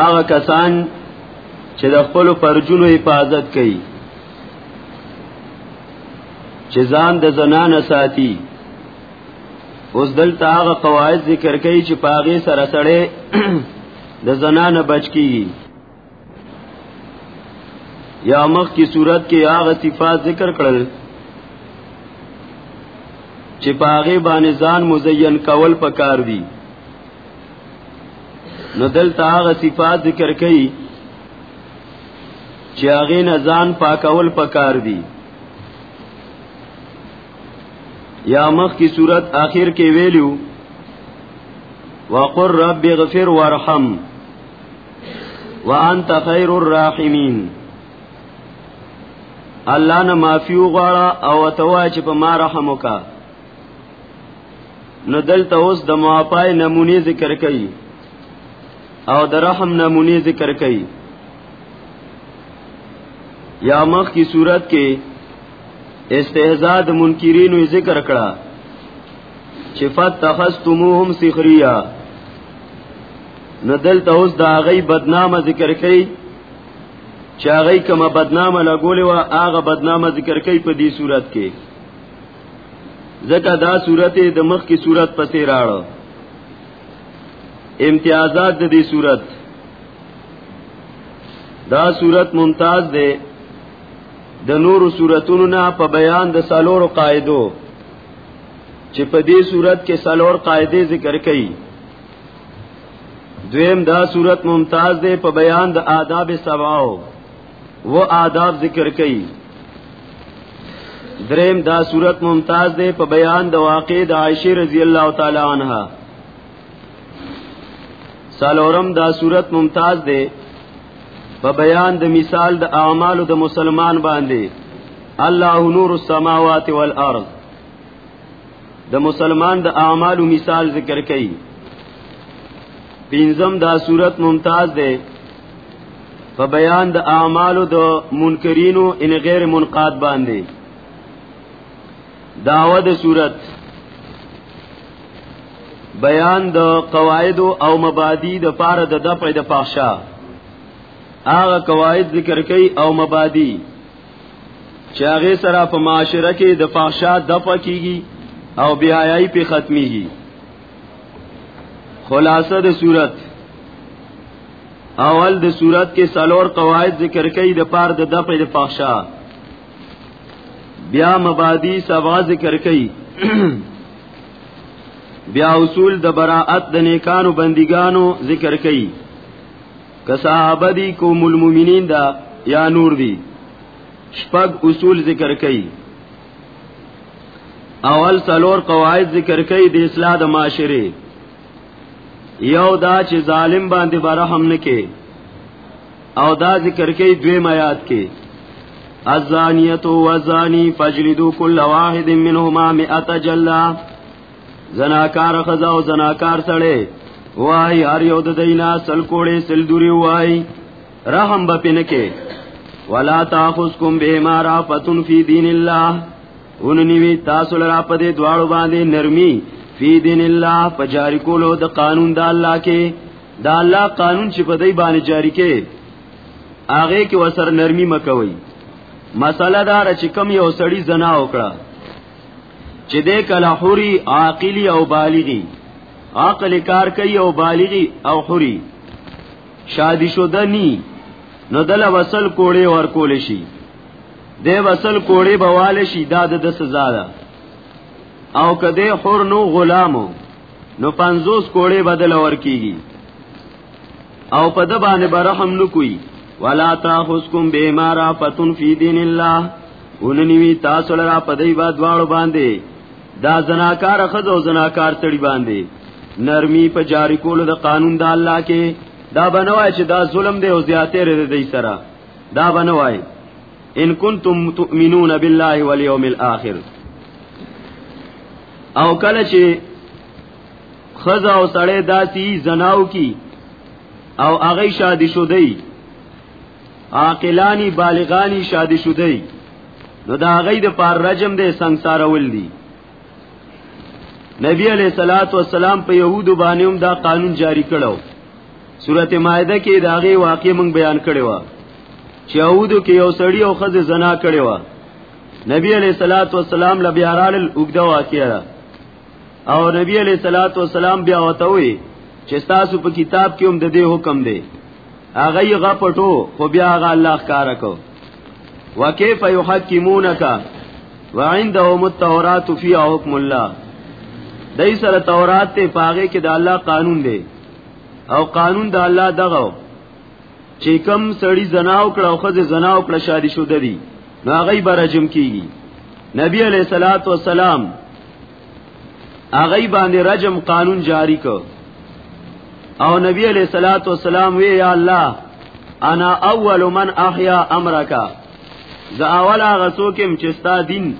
هغه کسان چې د خپل پرجونو حفاظت کوي چې ځان د زنانه ساتي اوس دلته هغه قواعد ذکر کوي چې پاغه سره سره د زنانه بچ کیږي یا مخ کی صورت کې هغه صفات ذکر کړل چې پاغه باندې ځان مزین کول پکار دي نو دلته هغه صفات ذکر کړي چې هغه نه ځان پاکول پکار دي یا مخ کی صورت آخر کې ویلو وقر رب اغفر وارحم وانت خیر الراحمین الله نه معافی وغواړه او توای چې په ما رحم وکړه نو دلته اوس د معافای نمونی ذکر کئی او د رحم نمونی ذکر کئی یا مخ کی صورت کې استهزاء د منکرینو ذکر کړه چې فتخستموهم سخریا ندل ته اوس دا غي بدنامه ذکر کړي چې هغه کومه بدنامه لګولې و هغه بدنامه ذکر کړي په دې صورت کې ځکه دا صورت د مخ کی صورت پسې راړو امتیازات د دې صورت دا صورت ممتاز ده د نورو صورتونو نه په بیان د سالورو قاعدو چې په دې صورت کې سالور قاعده ذکر کړي دویم دا صورت ممتاز ده په بیان د آداب سباو و آداب ذکر کړي دریم دا صورت ممتاز دی په بیان د واقع د عائشه رضی الله تعالی عنها سالورم دا صورت ممتاز دی په بیان د مثال د اعمالو د مسلمان باندې الله نور السماوات والارض د مسلمان د اعمالو مثال ذکر کړي پینځم دا صورت ممتاز دی په بیان د اعمالو د منکرینو ان غیر منقاد باندې داوه د صورت بیان د قواعد او مبادی د پاره د دفع د فحشا هغه قواعد ذکر کړي او مبادی چې هغه سره په معاشره کې د فحشا دفع کیږي او بیايي په ختميږي خلاصه د صورت اول د صورت کې سالور قواعد ذکر کړي د پار د دفع د فحشا بیا مبادی سبا ذکر کړي بیا اصول د براءت د نیکانو بندګانو ذکر کړي که صحابه دي کوم المؤمنین دا یا نور دي شپږ اصول ذکر کړي اول سلور قواعد ذکر کوي د اصلاح د معاشره یو دا چې ظالم باندې برحم نه کې او دا ذکر کوي دوی میات کې الزانیت والزانی فجلدو کل واحد منهما مئات جلا زناکار خزا او زناکار سړی وای هر یو د دینا سل کوړې سل دوری وای رحم به پنه کې ولا تاخذکم بهما رافتن فی دین الله اوننیوی تاسو لرا په دې دواړو باندې نرمي فی دین الله په جاری کولو د قانون د الله کې د الله قانون چې په دې باندې جاری کې هغه کې وسر نرمي مکوي مسله دار چې کم یو سړی زنا وکړه چې دې کله حوري عاقلی او بالغی عقل کار کوي او بالغی او حوري شادي شوده ني نو دل وصل کوړي ور کول شي د وصل کوړي بواله شي دا د سزا ده او کده حر نو غلامو نو 50 کوړي بدل ور کیږي او په د باندې برحم نو کوي ولا تاخذکم بما رافتن فی دین الله اوننی تاسو لرا په دی باد واړو باندې دا زناکار خزه او زناکار تړي باندې نرمي په جاری کولو د قانون د الله کې دا بنوای چې دا ظلم دی او زیاتې رې دی سره دا بنوای ان کنتم تؤمنون بالله والیوم الاخر او کله چې خزه او سړی داسی زناو کی او هغه شادي شودی عاقلانی بالغانی شادي شودي نو دا غي د پار رجم دې ਸੰسار ول دي نبی علیہ الصلات والسلام په يهودو باندې هم دا قانون جاری کړو سورته مائده کې دا غي واقع مونږ بیان کړی و چې يهودو کې یو سړی او خزه زنا کړی و نبی علیہ الصلات والسلام لبیارال اوګدا واقعا او نبی علیہ الصلات والسلام بیا وته وی چې تاسو په کتاب کې هم د دې حکم دی هغه یې غپټو خو بیا هغه الله ښکارا کو وکيف يحكمونك وعندهم التوراة فيها حكم الله دای سره تورات ته پاغه کې د الله قانون دی او قانون د الله دغه چې کم سړی زناو کړه او خزه زناو کړه شادي شو ددی نو هغه برجم کیږي نبی علیہ الصلات والسلام هغه باندې رجم قانون جاری کو او نبی علیہ الصلات والسلام وی یا الله انا اول من احیا امرک ز اول هغه څوک چې ستا دین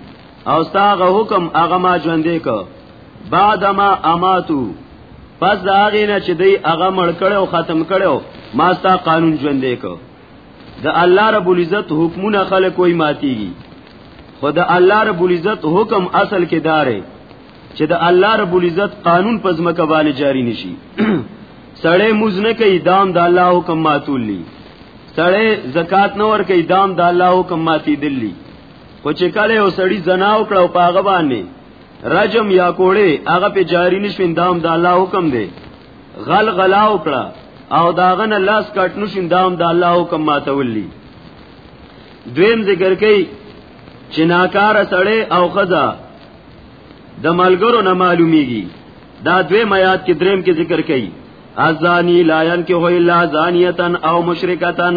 او ستا هغه حکم هغه ما ژوندې کو بعدما اماتو پس دا هغه نه چې دی هغه مړ کړو ختم کړو ما ستا قانون ژوند دی کو د الله رب العزت حکمونه خلک کوئی ماتيږي خو د الله رب العزت حکم اصل کې دارې چې د الله رب العزت قانون په ځمکه باندې جاری نشي سړی موز نه کوي دام د الله حکم ماتولي سړی زکات نه ور کوي دام د الله حکم ماتي دلی خو چې کله یو سړی زنا وکړ او پاغه باندې رجم یا کوړې هغه په جاری نشو اندام د الله حکم دی غل غلا وکړه او داغه نه لاس کټ نشو اندام د الله حکم ماتولی دویم ذکر کوي چې ناکار سړی او خزا د ملګرو نه معلومیږي دا دوی میات کې دریم کې ذکر کوي ازانی لاین کې هو الا زانیتن او مشرکتن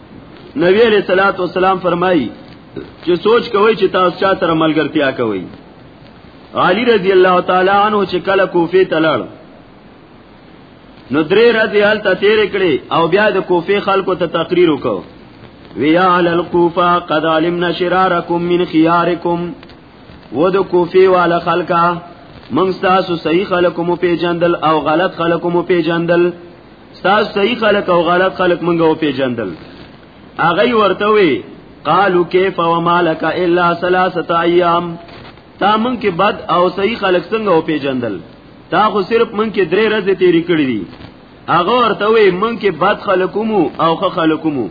نبی علیہ الصلوۃ والسلام فرمایي چې سوچ کوئ چې تاسو چا سره ملګرتیا کوئ علی رضی الله تعالی عنہ چې کله کوفه ته لړ نو درې ورځې هلته تیر کړې او بیا د کوفه خلکو ته تقریر وکاو ویا اهل الکوفه قد علمنا شرارکم من خيارکم و د کوفه والا خلکا موږ تاسو صحیح خلکو مو پیجندل او غلط خلکو مو پیجندل تاسو صحیح خلک او غلط خلک مونږ او پیجندل اغه ورته وی قالو کیف وما لك الا ثلاثه ایام تا مونږ کې بد او صحیح خلک څنګه او پیجندل تا خو صرف مونږ کې درې ورځې تیری کړې دي اغه ورته وی مونږ کې بد خلکومو او خ خلکومو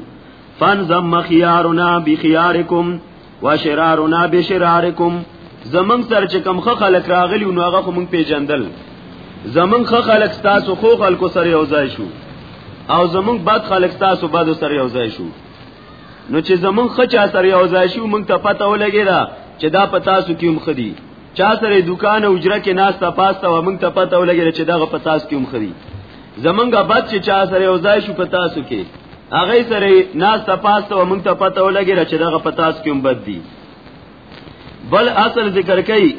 فن زم خيارنا بخيارکم وشرارنا بشرارکم زمنګ سره چې کم خه خلک راغلی نو هغه خو مونږ پیجندل زمنګ خه خلک تاسو خو خلکو سره یو ځای شو او زمنګ بد خلک تاسو بد سره یو ځای شو نو چې زمنګ خه چا سره یو ځای شو مونږ ته پته ولګی دا چې دا په تاسو کې مخ دي چا سره دکان او اجره کې ناس ته پاسته و مونږ ته پته ولګی چې دا په تاسو کې مخ دي زمونږ بد چې چا سره یو ځای شو پتا سو کې هغه سره ناس تپاسته او مونږ ته پته ولګی چې دغه پتاس کوم بد دی بل اصل ذکر کوي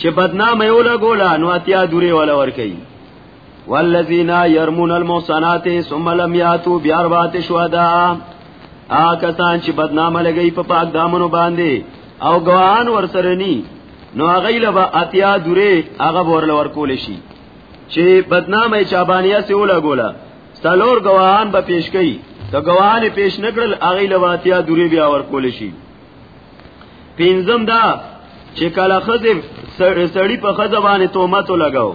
چې بدنام یو لګولا نو اتیا دوری ولا ور کوي والذین یرمون المحصنات ثم لم یاتوا باربعه شهداء آکسان چې بدنام لګی په پاک دامنو باندې او ګوان ورسره ني نو هغه لبا اتیا دوری هغه ورل ورکول شي چې بدنامه چابانیا سی ولا ګولا سالور گواهان به پیش کړي که گواهان پیش نکړل اغه لواتیا دوری بیا ور کول شي پینځم دا چې کله خزه سړی په خزه باندې تهمت لګاو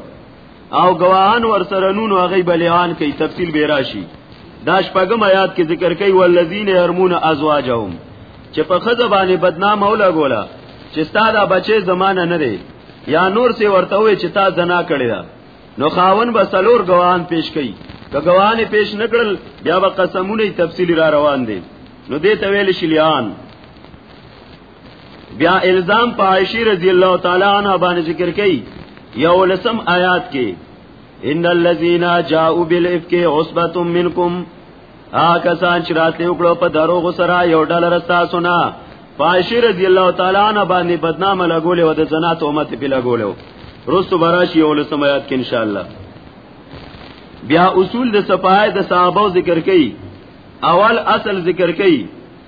او گواهان ور سره نونو هغه بلیان کوي تفصیل به راشي دا شپږم آیات کې ذکر کوي والذین یرمون ازواجهم چې په خزه باندې بدنام او لګولا چې ستا دا بچي زمانه نه دی یا نور سی ورته وي چې تا زنا کړی دا نو خاون به سلور گواهان پیش کړي که گواهان پیش نکړل بیا به قسمونه تفصیلی را روان دي نو دې ته ویل شلیان بیا الزام په عائشہ رضی الله تعالی عنها باندې ذکر کړي یو لسم آیات کې ان الذين جاءوا بالافك عصبه منكم آکا سان چرات لیو کلو پا دروغ سرا یو ڈال رستا سنا فاشی رضی اللہ تعالی عنہ باندې بدنام لګولې و د زنا تهمت په لګولې رستو براشي اول سمات کې ان شاء الله بیا اصول د صفای د صحابه ذکر کړي اول اصل ذکر کړي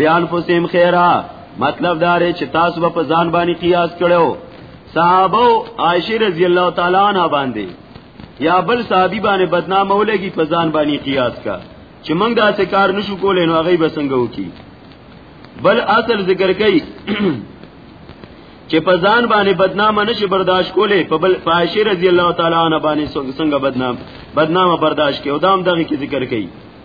بیان پسیم خیره مطلب داره چې تاسو به په ځان باندې قیاس کړو صحابه عائشه رضی الله تعالی عنها باندې یا بل صحابي باندې بدنام ولګي په ځان باندې قیاس کا چې موږ دا څه کار نشو کولای نو هغه به څنګه وکي بل اصل ذکر کوي چې په ځان باندې بدنام نشي برداشت کولای په بل فائشه رضی الله تعالی عنها باندې څنګه بدنام بدنام برداشت کوي او دا هم دغه کې ذکر کوي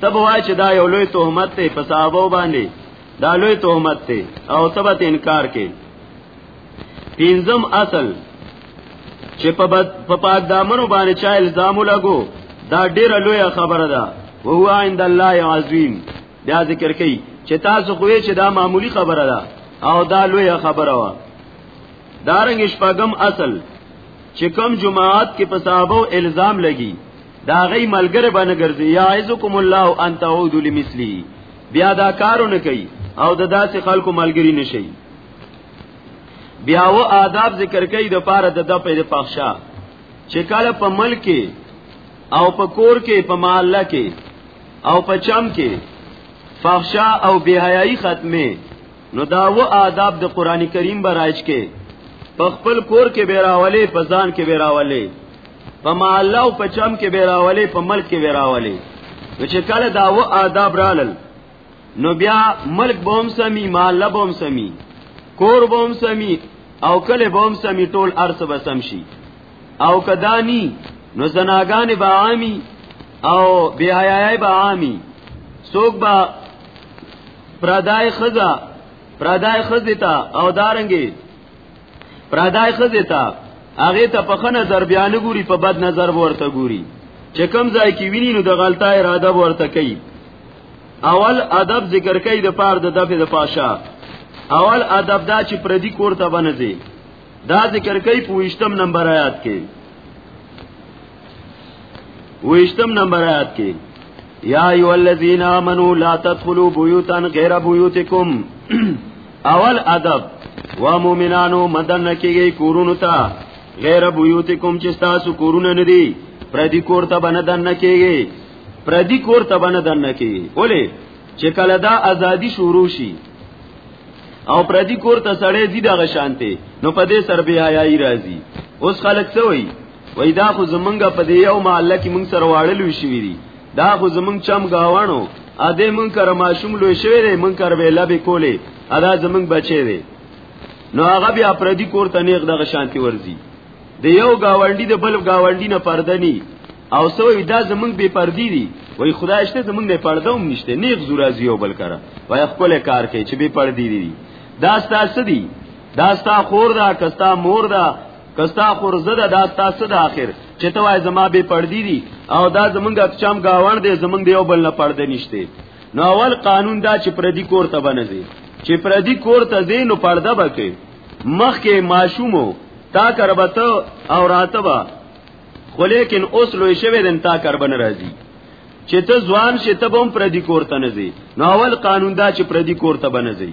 تب وای چې دا یو لوی تهمت ته په صحابه باندې دا لوی تهمت ته او تبت انکار کې پینځم اصل چې په په پاک دامنو باندې چا الزام لګو دا ډیره لوی خبره ده او هو عند الله عظیم بیا ذکر کوي چې تاسو خو یې چې دا معمولی خبره ده او دا لوی خبره وا دارنګ شپږم اصل چې کوم جماعت کې په صحابه الزام لګي دا غي ملګری باندې ګرځي یا عزکم الله ان تعودوا لمثلی بیا دا کارونه کوي او د داسې خلکو ملګری نشي بیا و آداب ذکر کوي د پاره د د په فحشا چې کله په ملک او په کور کې په محله کې او په چم کې فحشا او بهایي ختمه نو دا و آداب د قران کریم برایچ کې په خپل کور کې بیراولې په ځان کې بیراولې په محله او په چم کې بیراولې په ملک کې بیراولې نو چې کله دا و آداب رالل نو بیا ملک بوم سمي محله بوم سمي کور بوم سمي او کله بوم سمي ټول ارث به سم شي او کدانی نو زناګان به عامي او بیايای به عامي څوک به پردای خزا پردای خزی تا او دارنګي پردای خزی تا هغه ته په خنه نظر بیان ګوري په بد نظر ورته ګوري چې کم ځای کې ویني نو د غلطه اراده ورته کوي اول ادب ذکر کوي د پاره د دفع د پاشا اول ادب دا چې پردي کور ته بنځي دا ذکر کوي پوښتم نمبر آیات کې ویشتم نمبر آیات کې یا ایو الذین آمنو لا تدخلوا بیوتا غیر بیوتکم اول ادب و مومنانو مدن کیږي کورونو ته غیر بیوتکم چې تاسو کورونه ندي پردي کور ته بندن نه کیږي پردي کور ته بندن نه کیږي اوله چې کله دا ازادي شروع شي او پردي کور ته سړې دي دغه شانته نو په دې سر بیا یای راځي اوس خلک څه وایي وای دا خو زمونږ په دې یو محله کې مونږ سره واړل وشوي دي دا خو زمونږ چم گاوانو ا دې مونږ کر ماشوم لوي شوی دی مونږ کر به لبه کولې ادا زمونږ بچي دی نو هغه بیا پردي کور ته نیغ دغه شانتي ورزي د یو گاونډي د بل گاونډي نه پردني او سوې دا زمونږ به پردي دي وای خدای شته زمونږ نه پرده هم نشته نیغ زورا زیو بل کرا وای خپل کار کوي چې به پردي دي دا ستاسو دي دا ستا خور دا کستا مور دا کستا خورزه ده دا تاسو د اخر چې ته وای زما به پردي دي او دا زمونږ اکچام گاوان دی زمونږ دی یو بل نه پرده نشته نو اول قانون دا چې پردي کور ته بنځي چې پردي کور ته دی نو پرده بکې مخ کې ماشومو تا کربته او راتبه خو لیکن اوس لوی شوی دن تا کربن راځي چې ته ځوان شې ته به هم پردي کور ته نه ځي نو اول قانون دا چې پردي کور ته بنځي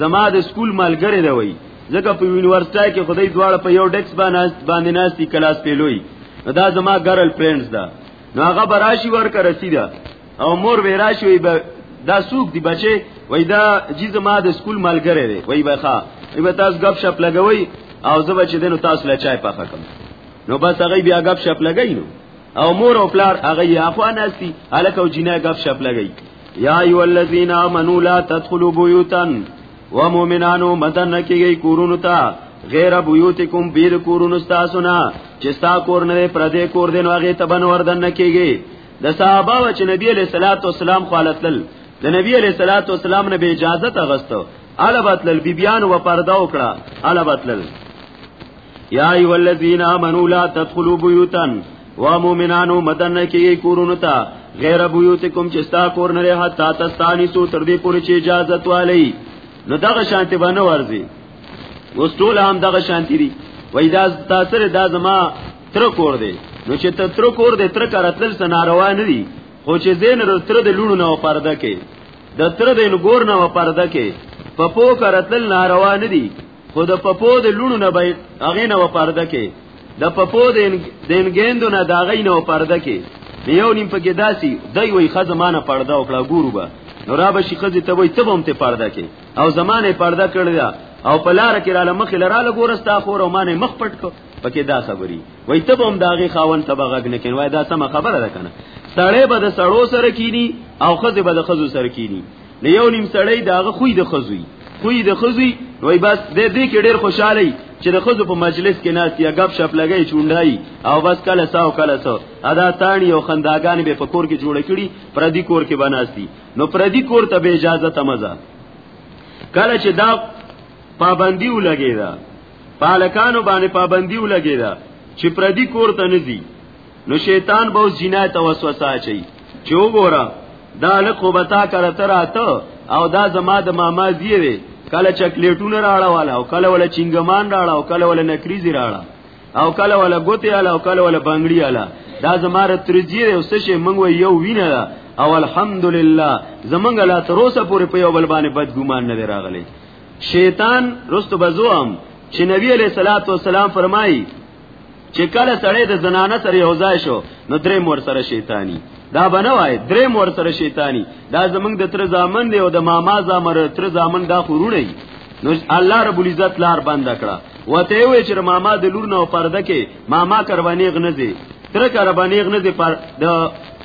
زما د سکول ملګری دی وای ځکه په یونیورسيټي کې خدای دواړه په یو ډیکس باندې باندې ناشتي کلاس پیلوي دا زما ګرل فرینډز ده نو هغه براشي ورکه رسیدا او مور ویراشي وي دا سوق دی بچي وای دا جی زما د سکول ملګری دی وای بخا ای به تاسو غب شپ لګوي او زه بچی دینو تاسو له چای پخه کوم نو بس هغه بیا غب شپ لګای نو او مور او پلار هغه یې افغان اسي الک او جنای غف شپ لګي یا ایو الذین آمنو لا تدخلوا بیوتا و مؤمنانو مدن کیږي کورونو ته غیر بیوتکم بیر کورونو تاسو نه چې تا کور نه پر دې کور دین واغې ته بن وردن کیږي د صحابه او چې نبی علیہ الصلوۃ والسلام خالتل د نبی علیہ الصلوۃ والسلام نه به اجازه تغستو البتل بیبیان و پرده وکړه البتل یا ایو الذین آمنوا لا تدخلوا بیوتا و مؤمنانو مدن کی کورونو تا غیر بیوتکم چې ستا کور نه له حتا تستانی سو تر دې پورې چې اجازه والی نو دغه شانتی باندې ورزي اوس ټول هم دغه شانتی دي وای دا تاسو دا زما تر کور دی نو چې ته تر کور دی تر کارتل سناروا نه دي خو چې زین ر تر د لونو نه پرده کې د تر د لګور نه پرده کې په پو کارتل ناروا نه دي خو د پپو د لونو نه به هغه نه پرده کې د پپو د انګیندو نه دا غي نه پرده کې یو نیم پکې داسي دای وی خزمانه پرده او کړه ګورو به نو را به شي خزي ته وي ته هم ته پرده کې او زمانه پرده کړل او په لار کې را لمخ لرا لګورستا خور او مانه مخ پټ کو پکې دا خبري وای ته هم داغي خاون ته بغږ نه کین وای دا سم خبره ده کنه سړی به د سړو سره کینی او خزه به د خزو سره کینی نه یو نیم سړی داغه خوې د خزوي خوې د خزوي وای بس د دې کې ډیر خوشاله چې د خزو په مجلس کې ناس یا غب شپ لګی چونډای او بس کله ساو کله ساو ادا تانی او خنداګان به په کور کې جوړ کړي پردي کور کې بناسي نو پردي کور ته به اجازه تمزه کله چې دا پابندی ولګی دا پالکانو باندې پابندی ولګی دا چې پردي کور ته نزي نو شیطان به زنا ته وسوسه اچي چې وګوره دا لکه بتا کړه تر اته او دا زما د ماما زیوي کله چاکلیټونه راړه والا او کله ولا چنګمان راړه او کله ولا نکریزی راړه او کله ولا ګوتی اله او کله ولا بنگړی اله دا زماره ترجی او سشه منغو یو وینه ده او الحمدلله زمنګ لا تر اوسه پورې په یو بل باندې بد ګمان نه راغلی شیطان رستو بزوام چې نبی علیہ الصلوۃ والسلام فرمایي چې کله سړی د زنانه سره یو ځای شو نو درې مور سره شیطانی دا بنه وای درې مور سره شیطانی دا زمنګ د تر ځامن دی او د ماما زامر تر ځامن دا خورونه نو الله رب العزت لار بند کړه وته وی چې ماما د لور نه پرده کې ماما کروانی غنځي تر کروانی غنځي پر د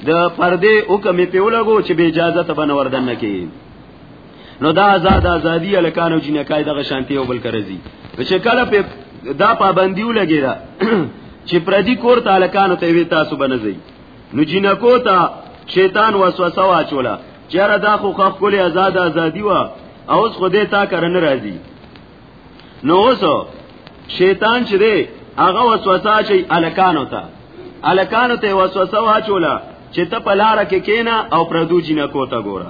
د پرده او کمی په ولګو چې به اجازه ته بنور دنه کې نو دا آزاد ازادي الکانو جنکای دغه شانتي او بل کرزي چې کله په دا پابندیو لګی دا چې پردي کور ته الکانو ته وی تاسو بنځي نو جنکو ته شیطان وسوسه واچولا چیرې دا خو خخ کولې آزاد ازادي وا او اوس خو دې تا کرن راځي نو اوس شیطان چې دی هغه وسوسه چې الکانو ته الکانو ته وسوسه واچولا چې ته په لار کې کینا او پردو جنکو ته ګوره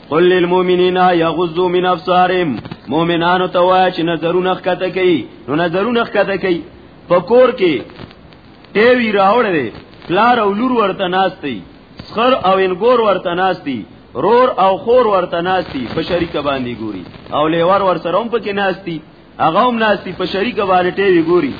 قل للمؤمنین یغضوا من ابصارهم مؤمنانو ته وای چې نظرونه ښکته کوي نو نظرونه ښکته کوي په کور کې ټیوی راوړل پلار او لور ورته ناشتي خر او انګور ورته ناشتي رور او خور ورته ناشتي په شریک باندې ګوري او لیور ورسره هم پکې ناشتي هغه هم ناسي په شریک باندې ټیوي ګوري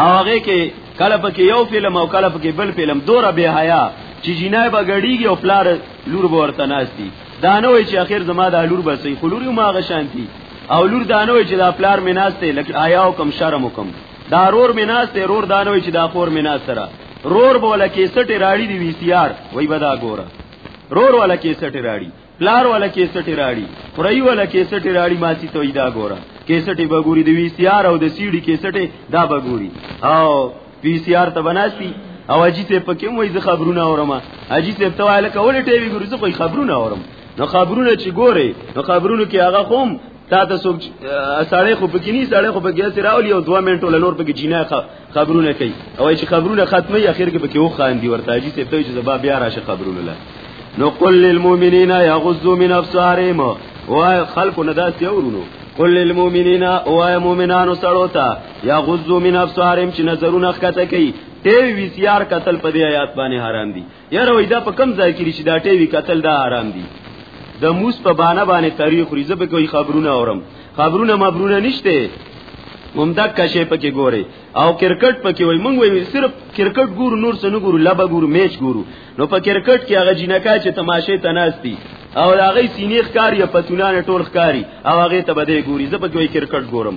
او هغه کې کله پکې یو فلم او کله پکې بل فلم دوره به حیا چې جنای به غړیږي او پلار لور به ورته ناشتي دا نه وای چې اخر زما د لور به سي خلور ما غ شانتي او لور دا نه وای چې دا پلار مې ناشته لکه حیا او کم شرم وکم دا رور مې ناشته رور دا نه وای چې دا خور مې ناشره رور بوله کې سټه راړي دی وی سي ار وای بدا ګوره رور ولا کې سټه راړي پلار ولا کیسټی راړي پرای ولا کیسټی راړي ماسی ته ایدا ګوره کیسټی بګوري دی وی سی آر او د سی ډی کیسټی دا بګوري او پی سی آر ته بناسي او اجي ته پکې وای ز خبرونه اورم اجي ته ته وایله کول ټی وی ګوري زه خو خبرونه اورم نو خبرونه چې ګوره نو خبرونه کې هغه خوم تا ته سوچ سړی خو پکې نه سړی خو پکې سره اولی او 2 منټو لور پکې جنای قبرونه کوي او چې قبرونه ختمي اخر کې پکې وخاندي ورته اجي ته ته چې زبا بیا راشه قبرونه لا نو قل للمؤمنین یغضوا من ابصارهم او خلق نه داس یورونو قل للمؤمنین او ای مؤمنانو سره تا یغضوا من ابصارهم چې نظرونه ښکته کوي ټي وی سي ار قتل په دې آیات باندې حرام دي یاره وای دا په کم ځای کې چې دا ټی وی قتل دا حرام دي د موس په بانه باندې تاریخ ری زبې کوي خبرونه اورم خبرونه مبرونه نشته ممدک کشه پکې ګوري او کرکټ پکې وای مونږ وای صرف کرکټ ګورو نور څه نه ګورو لبا ګورو میچ ګورو نو په کرکټ کې هغه جنکا چې تماشه تناستی او هغه سینې ښکاری پتونان ټول ښکاری او هغه ته بده ګوري زه پکې وای کرکټ ګورم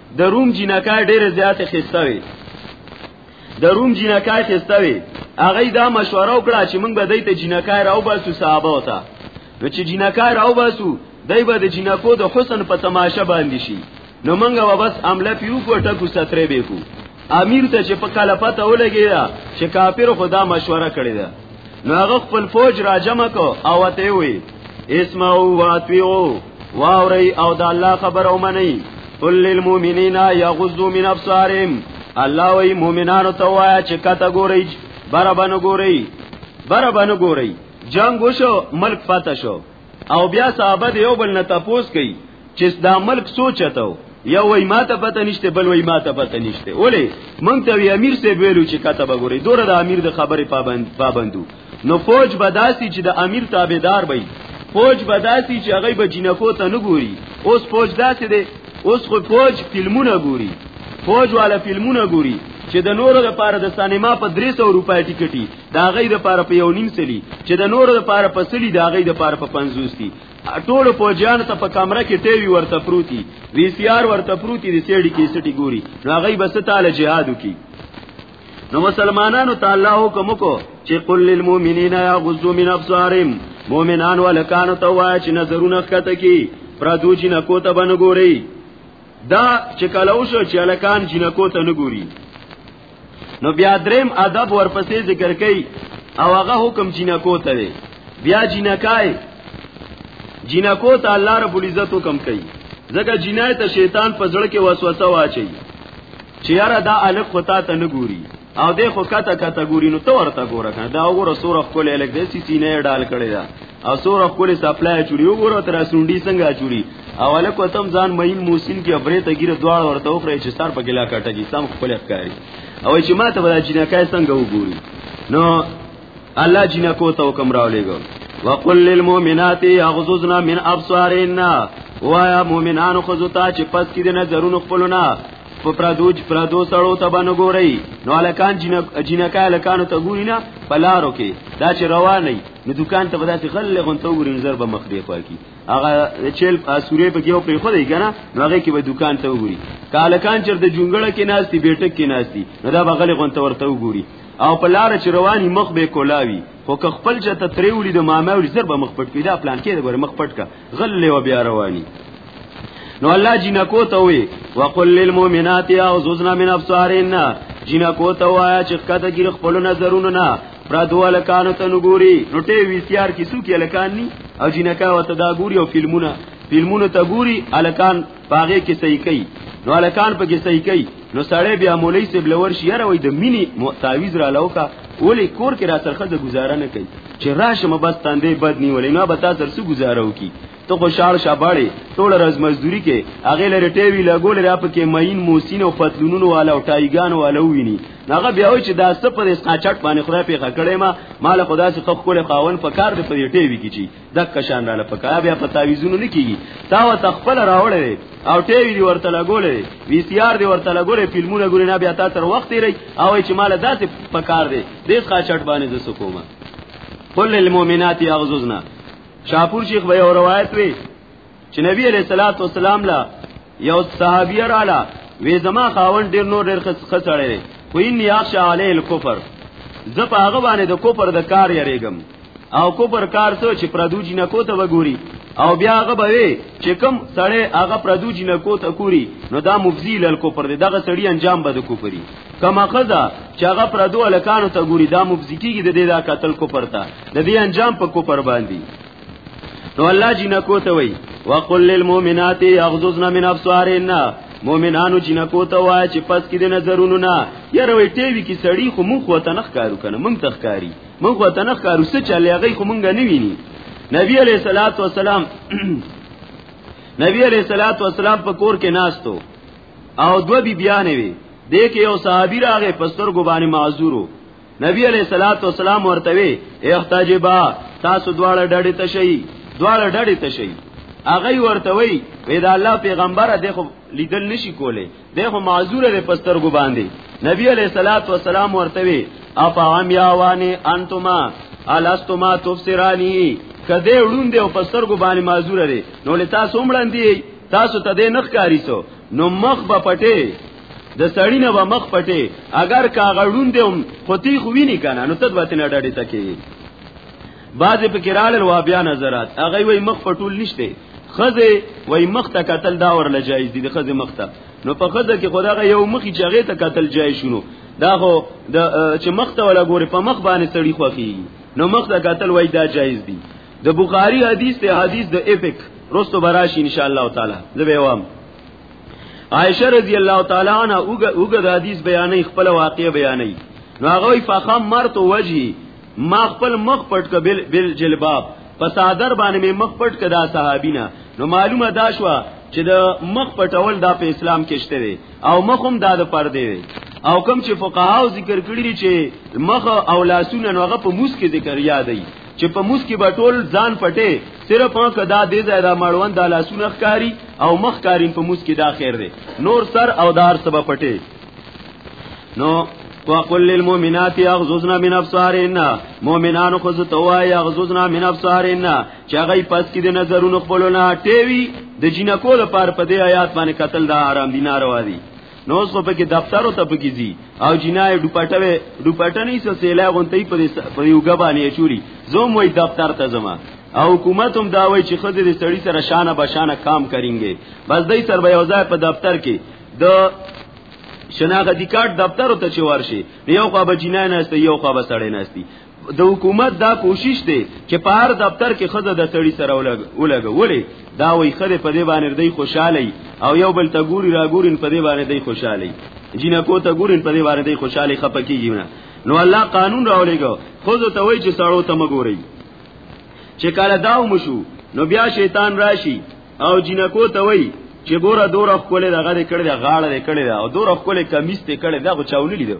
د روم جنکا ډېر زیات خسته وي د روم جنکا خسته وي هغه دا مشوره وکړه چې موږ به دای ته جنکا راو باسو صحابه وتا نو چې جنکا راو باسو دای به د جنکو د حسن په تماشه باندې شي نو موږ به بس عمله پیو کوټه کو سترې به کو امیر ته چې په کاله پته ولګی دا چې کافر خدا مشوره کړی دا نو هغه خپل فوج را جمع کو او ته وی اسمعوا واتیو واوري او د الله خبر او منی قل للمؤمنین یغضوا من ابصارهم الله وی مؤمنانو ته وایا چې کته ګورئ برابر ګورئ برابر ګورئ جنگ وشو ملک فتح شو او بیا صحابه دی یو بل نه تپوس کوي چې دا ملک سوچتاو یو وای ما ته پته نشته بل وای ما ته پته نشته اوله مونږ ته وی امیر سه ویلو چې کته بګوري دوره د امیر د خبرې پابند پابندو نو فوج بداسي چې د امیر تابعدار وي فوج بداسي چې هغه به جنکو ته نه ګوري اوس فوج داسې دی اوس خو فوج فلمونه ګوري فوج والا فلمونه ګوري چې د نورو لپاره د سینما په 300 روپۍ ټیکټي دا غي د پاره په یو نیم سلی چې د نور د پاره په سلی دا غي د پاره په 50 دي ټول پوجان ته په کمره کې ټي وی ورته پروتي وی سي ار ورته پروتي د سيډي کې سټي ګوري راغي بس تعالی جهاد وکي نو مسلمانانو تعالی حکم کو چې قل للمؤمنین یغضوا من ابصارهم مؤمنان ولکانو ته وای چې نظرونه خته کی پردو جنکو ته بنګوري دا چې کله وشو چې الکان جنکو ته نګوري نو بیا دریم ادب ورپسې ذکر کړي او هغه حکم جنکو ته دی بیا جنکای جنکو ته الله رب العزت حکم کوي ځکه جنای ته شیطان په ځړ کې وسوسه واچي چې یاره دا الف خطا ته نه ګوري او د خو کته کته ګوري نو تو ورته ګوره کنه دا وګوره سور خپل الک د سی سینې ډال کړي دا او سوره کولی سپلای چوری وګوره تر سونډي څنګه چوری اوله کو تم ځان مهین موسین کې ابره ته ګیره دواړ ورته وخره چې سر په ګلا کټه کې سم خپل ښکاری او چې ما ته ولا جنکای څنګه وګوري نو الله جنکو ته حکم راولېګو وقل للمؤمنات يغضضن من ابصارهن وایا مؤمنانو خذوتا چې پس کې د نظرونو خپلونه په پردوج پردو سړو ته باندې ګوري نو الکان جنکای الکانو ته ګوري نه پلارو کې دا چې رواني نو دکان ته بداسې غل غونته وګوري نظر به مخ دی خوا کی هغه چیل سورې په کېو پرې خو دی کنه نو هغه کې به دکان ته وګوري کالکان چر د جونګړه کې ناشتي بیٹک کې ناشتي نو دا به غل غونته ورته وګوري او په لار چې رواني مخ به کولاوي خو که خپل چې ته تریولي د ماماوري زر به مخ پټ کړي دا پلان کې د مخ پټ کا غل و بیا رواني نو الله جنکو ته وي وقل للمؤمنات يغضضن من ابصارهن جنکو ته وایا چې کته ګیر خپل نظرونه نه پردو الکانو ته نګوري نو ټي وی سي ار کې سو کې الکان ني او جنکا وته دا ګوري او فلمونه فلمونه ته ګوري الکان پاغه کې صحیح کوي نو الکان په کې صحیح کوي نو سړی بیا مولوی سیب لور شي یاره وای د مینی تعویز را لوکا ولی کور کې را سرخه د گزاره نه کوي چې راشه مبس تاندې بد نیولې نه به تاسو سره گزاره وکي ته خوشاله شاباړي ټول ورځ مزدوري کې هغه لري ټیوی لګول را پکې مین موسین او پتلونونو والا او ټایګان والا ویني هغه بیا وای چې دا سپر اس قاچټ باندې خدای په خکړې ما مال خدای څخه خپل خاون په کار د پرې ټیوی کې چی دک شان را لپکا بیا په تعویذونو نه کیږي تا و تخپل راوړې او ټي وی دی ورته لګولې وی سي ار دی ورته لګولې فلمونه ګوري نه بیا تا تر وخت دی او چې مال داسې پکار دی دې ښا چټ باندې د سکوما قل للمؤمنات یغززنا شاپور شیخ به یو روایت وی چې نبی علیہ الصلوۃ والسلام لا یو صحابي رااله وې زما خاون ډیر نور ډیر خسړې خو ان یاش علی الکفر زه په هغه باندې د کفر د کار یریګم او کفر کار څه چې پردو جنہ کو ته وګوري او بیا هغه به وي چې کم سړی هغه پردو جنہ کو ته کوری نو دا مفزیل الکفر دی دغه سړی انجام به د کفری کما قضا چې هغه پردو الکانو ته ګوري دا مفزی کیږي د دې دا قتل کفر ته د دې انجام په کفر باندې نو الله جنکو ته وای وقل للمؤمنات یغضضن من ابصارهن مؤمنانو جنکو ته وای چې پس کې د نظرونو نه یره وی ټي وی کې سړی خو مونږ وته نخ کارو کنه مونږ تخکاری مونږ وته نخ کارو څه چلې هغه خو مونږ نه ویني نبی علیہ الصلات والسلام نبی علیہ الصلات والسلام په کور کې ناستو او دو بی بیانې وی دې کې یو صحابي راغې پستر ګو باندې معذورو نبی علیہ الصلوۃ والسلام ورته وی احتجبا تاسو دواړه ډډې ته شي دواړه ډډې ته شي هغه ورته وی ودا الله پیغمبر دغه لیدل نشي کوله دغه معذور له پسترګو باندې نبی علیہ الصلوۃ والسلام ورته وی افعام یاوانی انتما الستما تفسرانی کده وړوند او پسترګو باندې معذور لري نو لتا سومړندې تاسو ته دې نخ کاری سو نو مخ به پټه د سړی نه به مخ پټي اگر کاغه ړوند هم خو تی خو ویني کنه نو تد وته نه ډډې تکي بعضې په کې راړل وه بیا نظرات هغه وای مخ پټول نشته خزه وای مخ ته قتل دا ورله جایز دي د خزه مخ ته نو په خزه کې خدای یو مخي چغې ته قتل جایز شونو دا خو د چې مخ ته ولا ګوري په مخ باندې سړی خوخي نو مخ ته قتل وای دا جایز دي د بخاری حدیث ته حدیث د ایفک رستو براشي ان شاء الله تعالی زه به وام عائشه رضی الله تعالی عنها اوګه د حدیث بیانې خپل واقعې بیانې نو هغه فخم مرت وجهي ما خپل مخ پټ ک بل بل جلباب په صادر باندې مې مخ پټ کدا صحابینا نو معلومه دا شو چې د مخ پټول دا په اسلام کې شته دی او مخ هم دا د پردې دی او کوم چې فقهاو ذکر کړی دي چې مخ او لاسونه نوغه په موس کې ذکر یادې چې په موس کې به ټول ځان پټې صرف هغه کدا دې ځای را مړوند د لاسونه ښکاری او مخ کارین په موس کې دا خیر دی نور سر او دار سبا پټې نو وقل للمؤمنات يغضضن من ابصارهن مؤمنان خو زه توای يغضضن من ابصارهن چې هغه پس کې د نظرونو خپلونه ټیوي د جنکو لپاره په دې آیات باندې قتل دا حرام دینارو دي نو اوس په کې دفتر او ته پکې دي او جنای ډوپټوي ډوپټنې څه سیلا غونټي په په یو غبانې چوری زوم وای دفتر ته زما او حکومت هم دا وای چې خځه دې سړی سره شانه بشانه کام کرینګي بس دای سر به یوځای په دفتر کې د شناختی کارت دفتر ته چوار شي یو خو به جنای نه است یو خو به سړی نه است د حکومت دا کوشش دی چې په هر دفتر کې خزه د تړي سره ولګولې دا وی خره په دې باندې دی خوشاله او یو بل ته ګوري را ګورین په دې باندې دی خوشاله جنکو ته ګورین په دې باندې دی خوشاله خپکیږي نه نو الله قانون راولېګو خزه ته وای چې سړو ته مګوري چې کله دا ومشو نو بیا شیطان راشي او جنکو ته وای چې ګوره دوره خپل دغه کړي غاړه کړي او دوره خپل کمیس ته کړي دا غو چاولې لیدو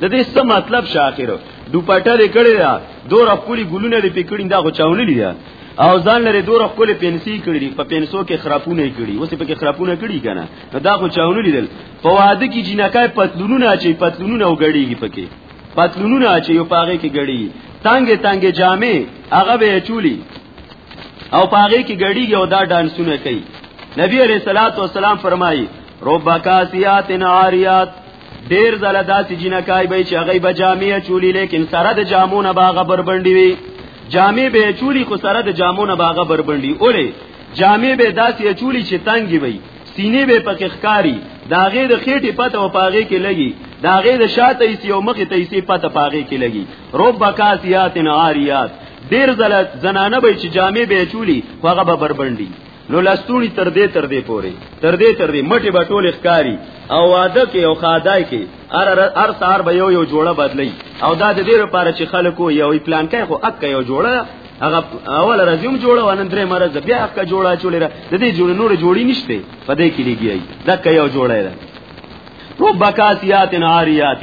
د دې څه مطلب شاخر دوپټه دې کړی دا دور خپل ګلونه دې پکړی دا خو چاونه لري او ځان لري دور خپل پنسي کړی په پنسو کې خرابونه کړی اوس په کې خرابونه کړی کنه دا خو چاونه لیدل په واده کې جنکای پتلونونه چې پتلونونه وګړيږي پکې پتلونونه چې یو پاغه کې غړي تانګه تانګه جامې هغه به چولی او پاغه کې غړي یو دا ډانسونه کوي نبی علیہ الصلوۃ والسلام فرمایي رب کاسیات عاریات ډیر زله داسې جنکای به چې هغه به جامې چولی لیکن سره د جامونه باغه بربندي وي جامې به چولی خو سره د جامونه باغه بربندي اوله جامې به داسې چولی چې تانګي وي سینې به پکې ښکاری دا غې د خېټې پته او پاغې کې لګي دا غې د شاته یې یو مخې ته یې پته پاغې کې لګي رب کاسیات عاریات ډیر زله زنانه به چې جامې به چولی هغه به بربندي نو لستونی تر دې تر دې پوري تر دې تر دې مټي به ټول ښکاری او واده کې او خادای کې ار ار سار به یو یو جوړه بدلی او دا د دې لپاره چې خلکو یو پلان کوي خو اک یو جوړه هغه اول رزوم جوړه ونن درې مرز بیا اک جوړه چولې را د دې جوړ نور جوړی نشته په دې کې لګي دا ک یو جوړه ده ربکاسیات عاریات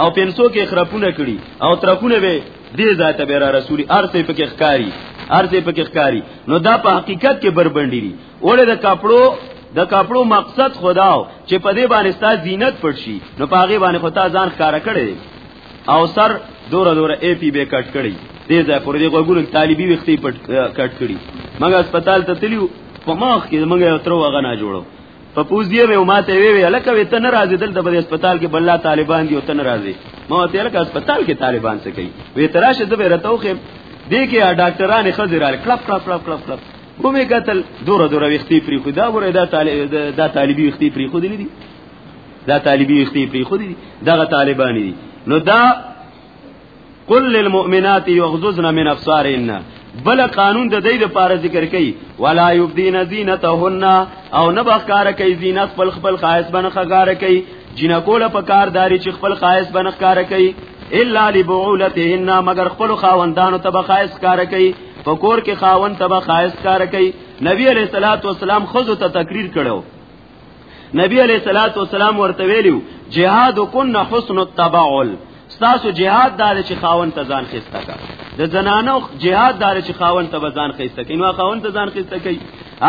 او پنسو کې خرپونه کړي او ترکونه به دې ذات به را رسولي ارته په کې ښکاری ارته په کې ښکاری نو دا په حقیقت کې بربندې دي ولې د کپړو د کپړو مقصد خداو چې په دې باندې ستا زینت پټ شي نو په هغه باندې خدای ځان ښکارا کړي او سر دور دور ای پی به کټ کړي دې ځای پر دې غوګونو طالبي وختي پټ کټ کړي مګر هسپتال ته تلیو په مخ کې موږ یو تر وغه نه جوړو په پوزیه به ماته وی وی الکه وی ته ناراضی دل د هسپتال کې بللا طالبان دی او ته ناراضی ما ته الکه هسپتال کې طالبان څه کوي وی تراشه د بیرته خو دې کې ډاکټرانه خزر ال کلپ کلپ کلپ کلپ ومه قتل دوره دوره وختي پری خدا وره دا طالب دا طالبي وختي پری خو دي دي دا طالبي وختي پری خو دي دغه طالبان دي نو دا قل للمؤمنات يغضضن من ابصارهن بل قانون د دې لپاره ذکر کړي ولا يبدين زينتهن او نه بخکار کوي زینت خپل خپل خاص بنه خګار کوي جنکول په کار داري چې خپل خاص بنه خګار کوي الا لبعولتهن مگر خپل خاوندانو ته بخایس کار کوي فکور کې خاون تبا خایس کار کوي نبی علیہ الصلوۃ والسلام خود ته تقریر کړو نبی علیہ الصلوۃ والسلام ورته ویلو جهاد کن حسن التبعل تاسو جهاد دار چې خاون ته ځان خسته کا د زنانو جهاد دار چې خاون ته ځان خسته کین وا خاون ته ځان خسته کی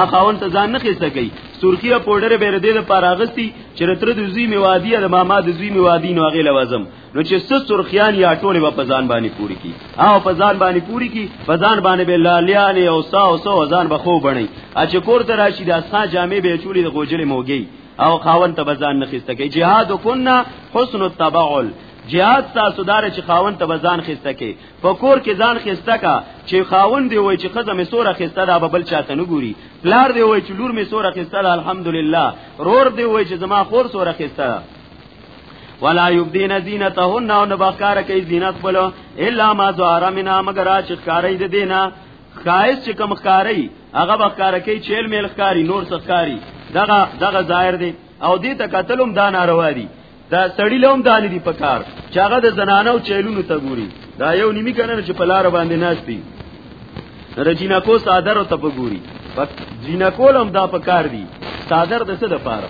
ا خاون ته ځان نه خسته کی سرخیه پودر به ردی لپاره غستی چې رتر د زوی میوادی د ماما د زوی میوادی نو غیله وزم نو چې څه سرخیان یا ټوله په ځان باندې پوری کی او په ځان باندې پوری کی په ځان باندې به لالیان او سا او سو ځان به خو بڼي اچ کور ته راشي د اسا جامې به چولی د غوجلې موګي او خاون ته بزان نخسته کی جهاد کنا حسن التبعل جهاد تاسو دار چې خاون ته بزان خسته کی په کور کې ځان خسته کا چې خاون دی وای چې خزه می سوره خسته دا ببل چاته نه ګوري پلار دی وای چې لور می سوره خسته الحمدلله رور دی وای چې زما خور سوره خسته ولا یبدین زینتهن او نه بخکار کوي زینت خپل الا ما ظهر منها مگر چې ښکارې د دینه خایس چې کم ښکارې هغه بخکار کوي چیل میل ښکاری نور څه ښکاری دغه دغه ظاهر دی او دې ته قتلم دا ناروا دي دا سړی لوم دانی دی پکار چې هغه د زنانه او چیلونو ته ګوري دا یو نیمی کنه چې په لار باندې ناشتي رجینا کو صادر ته ګوري پک جینا کولم دا پکار دی صادر د څه د پاره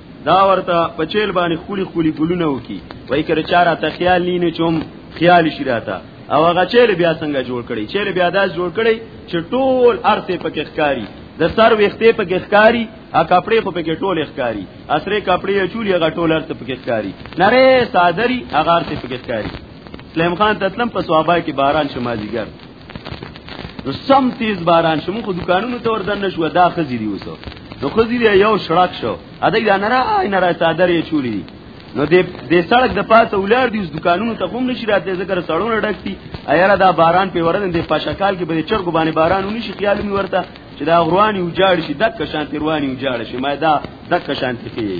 دا ورته پچیل باندې خولي خولي ګلونه وکي وای کړه چاره ته خیال لینې چوم خیال شي راته او هغه چیل بیا څنګه جوړ کړي چیل بیا دا جوړ کړي چې ټول ارته پکې ښکاری د سر ویختې پکې ښکاری ا کپڑے خو پکې ټول ښکاری اسره کپڑے چولی هغه ټول ارته پکې ښکاری نره صادری هغه ارته پکې ښکاری اسلام خان تتلم په صحابه کې باران شمازیګر نو سم تیز باران شو موږ دکانونو ته وردن نشو دا خزی دی وسو نو خزی دی یو شړاک شو اده دا نه را نه را صادر یې چولی دی نو د دې سړک د پاسه ولر دي اوس دکانونو ته هم نشي راته ذکر سړونه ډکتي ایره دا باران په ورن د پاشکال کې به چرګ باندې باران ونشي خیال می ورته چې دا غرواني وجاړ شي دک شانتی رواني وجاړ شي ما دا دک شانتی کوي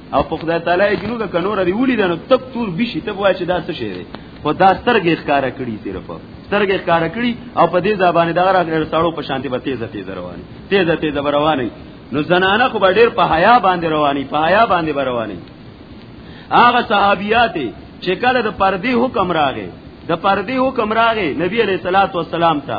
او په خدای تعالی جنو د کنور دی ولید نو تک تور بشي ته وای چې دا څه شی دی خو دا سترګې ښکارا کړي صرف سترګې ښکارا کړي او په دې ځبانه دا راغره ساړو په شانتي به تیزه تیزه رواني تیزه تیزه رواني نو زنانه خو ډېر په حیا باندې رواني په حیا باندې رواني هغه صحابيات چې کله د پردي حکم راغې د پردي حکم راغې نبی عليه الصلاه والسلام ته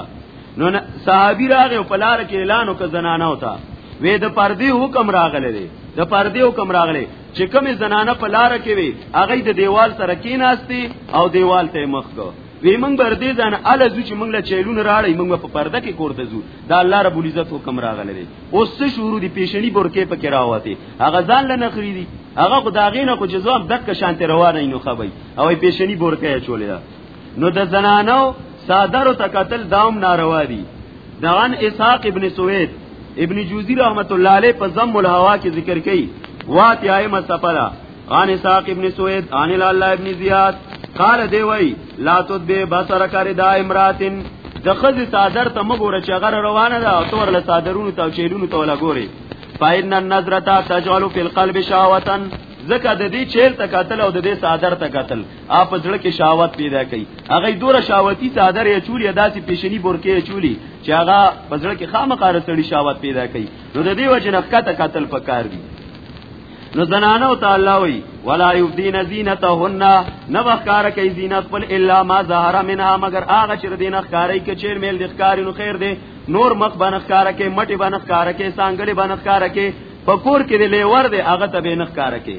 نو صحابي راغی په لار کې اعلان وکړ زنانه وتا وې د پردي حکم راغله دي د پردي حکم راغله چې کومه زنانه په لار کې وي هغه د دیوال سره کیناستی او دیوال ته مخ کو وی موږ بر دې ځان ال زو چې موږ له چیلون راړی موږ په پرده کې کوړته زو دا الله رب العزت حکم راغله دي اوس څه شروع دي پیشنی برکه په کې راوته هغه ځان له نخری دي هغه خداغینه خو جزام دک شانته روانه نو خوي او پیشنی برکه چولې نو د زنانو صادر ته قتل داوم ناروا دي دان اسحاق ابن سوید ابن جوزی رحمت الله علیه په ضم الهوا کې ذکر کړي واتی ائمه سپلا عن اسحاق ابن سوید عن الله ابن زیاد قال دی وی لا تدبی بصر کر دا امراتن د خزي صادر ته مګوره چې غره روانه ده او تور له صادرونو ته چیلونو ته ولا ګوري فإن النظرة تجعل في القلب شهوة زکه د دې چیل ته قتل او د دې صادر ته قتل اپ زړه کې شاوت پیدا کوي هغه دوره شاوتی صادر یې چولی داسې پیشنی بورکې چولی چې هغه په زړه کې خامخا رسړي شاوت پیدا کوي نو د دې وجه نه کته قتل پکار دي نو زنانه او تعالی وی ولا یبدین زینتهن نو ښکار کوي زینت خپل الا ما ظهر منها مگر هغه چې دین ښکارای کې چیر میل د ښکار نو خیر دی نور مخ باندې ښکار کې مټي باندې ښکار کې سانګړي باندې ښکار کې پکور کې دی لیور دی هغه ته به نه ښکار کې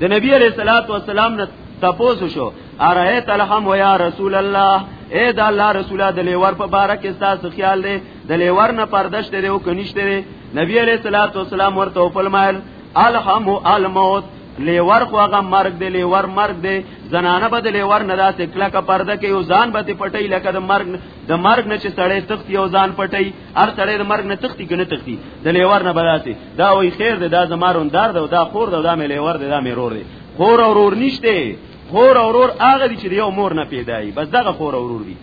د نبی علیہ الصلوۃ والسلام نه تپوس شو ارایت الحم و یا رسول الله اے دا الله رسوله د لیور په باره کې تاسو خیال دی د لیور نه پردش دی او کنيشته دی نبی علیہ الصلوۃ والسلام ورته فرمایل الحم الموت لیور خو هغه مرګ دی لیور مرګ دی زنانه به د لیور نه داسې کلکه پرده کې یو ځان به پټي لکه د مرګ د مرګ نه چې سړی تخت یو ځان پټي هر سړی د مرګ نه تختی کنه تختی د لیوار نه بداسي دا وای خیر دی دا زمارون دار دی دا خور دی دا مې لیوار دی دا مې رور دی خور او رور نشته خور او رور هغه دي چې یو مور نه پیدایي بس دغه خور او رور دي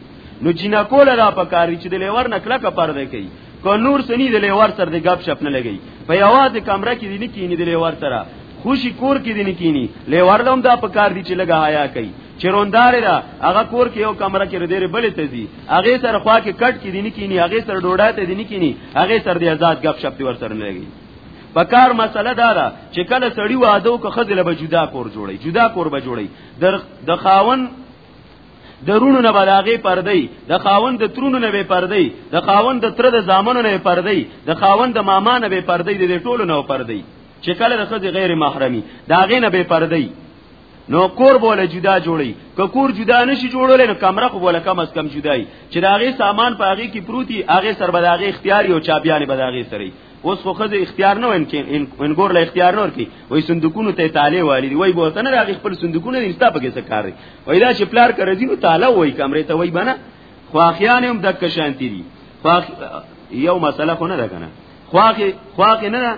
نو جنکو لرا پکاري چې د لیوار نه کلکه پرده کوي کو نور سنی د لیوار سره د غب شپ نه لګي په یوازې کمره کې دي نه کینی د لیوار سره خوشي کور کې دي نه کینی لیوار لوم دا پکار دي چې لګا حیا کوي چروندار را هغه کور کې یو کمره کې ردې بلې ته دي هغه سره خوا کې کټ کې دي نه کینی هغه سره ډوډۍ ته دي نه کینی هغه سره د آزاد غب شپ ور سره نه لګي پکار مسله دا ده چې کله سړی واده او که خزله به جدا کور جوړي جدا کور به جوړي د خاون درونو نه بلاغه پردی د خاوند د ترونو نه به پردی د خاوند د تر د زامنو نه پردی د خاوند د ماما نه به پردی د ټولو نه پردی چې کله د خځې غیر محرمي دا غې نه به پردی نو کور بوله جدا جوړي که کور جدا نشي جوړول نو کمره خو بوله کم از کم جدای چې دا غي سامان په هغه کې پروتي هغه سر به دا غي اختیاري او چابيانه به دا غي سري اوس خو خزه اختیار نه وین کې ان ګور له اختیار نور کی وای صندوقونو ته تاله والی دی وای بو ته نه راغی خپل صندوقونه نه ستا پکې څه کار دی وای دا چې پلار کړی دی نو تاله وای کمرې ته وای بنا خو اخیان هم دک شانتی دی خو یو مسله خو نه ده کنه خو خو نه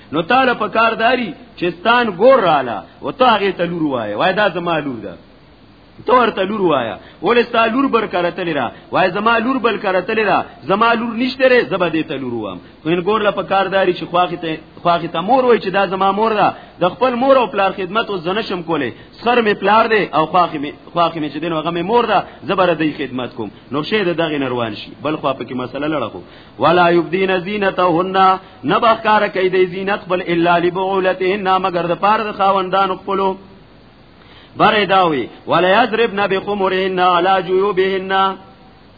نو تعالی په کارداري چې ستان ګور رااله او ته هغه ته لور وای وای دا زما لور ده تو ورته لور وایا ولې ستا لور بر کرتل را وای زما لور بل کرتل را زما لور نشته ره زبا دې ته لور وام خو ان ګور لا پکارداري چې خواخې ته خواخې ته مور وای چې دا زما مور ده د خپل مور او پلار خدمت او زنشم کولې سر می پلار دی او خواخې می خواخې می چې دین هغه می مور ده زبر دې خدمت کوم نو شه دغه نروان شي بل خو په کې مسله لړه ولا یبدین زینتهن نه بخکار کوي د زینت خپل الا لبعولتهن مگر د پاره د خاوندان خپلو بره داوي ولا یضربن بخمرهن علی جیوبهن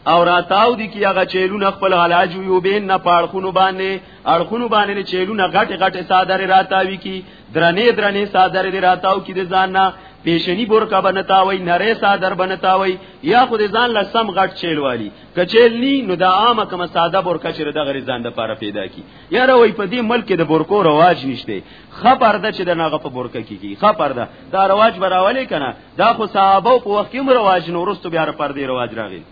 او راتاو دي کی هغه چیلونه خپل علاج یو بین نه پاړخونو باندې اړخونو باندې چیلونه غټ غټ صادره راتاوي کی درنې درنې صادره دي راتاو کی د ځان نه پیشنی بورکا بنتاوي نره صادر بنتاوي یا خود ځان لسم غټ چیلوالي کچیل نی نو دا عامه کوم ساده بورکا چې د غری ځان د پاره پیدا کی یاره وای په دې ملک د بورکو رواج نشته خبر ده چې د ناغه په بورکا کیږي خبر ده دا رواج براولې کنه دا خو صحابه په وخت کې رواج نو ورستو بیا پر دې رواج راغی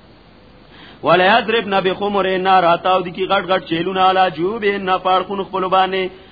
ولا یضرب نبی خمر نار اتاو دي کی غټ غټ چیلونه علا جوب نه پاړخون خپل باندې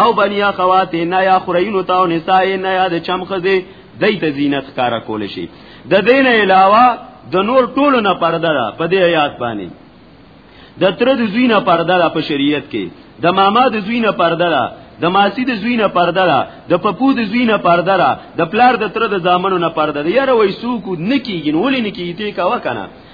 او بنی اخوات نه یا خورینو تا او نساء نه یا د چم خزه دای ته زینت کارا کول شي د دین علاوه د نور ټولو نه پرده ده په دې آیات باندې د تر د زوی نه پرده ده په شریعت کې د ماما د زوی نه پرده ده د ماسی د زوی نه پرده ده د پپو د زوی نه پرده ده د پلار د تر د زامنو نه پرده ده یاره وای سوکو نکیږي نو ولې نکیږي ته کا وکنه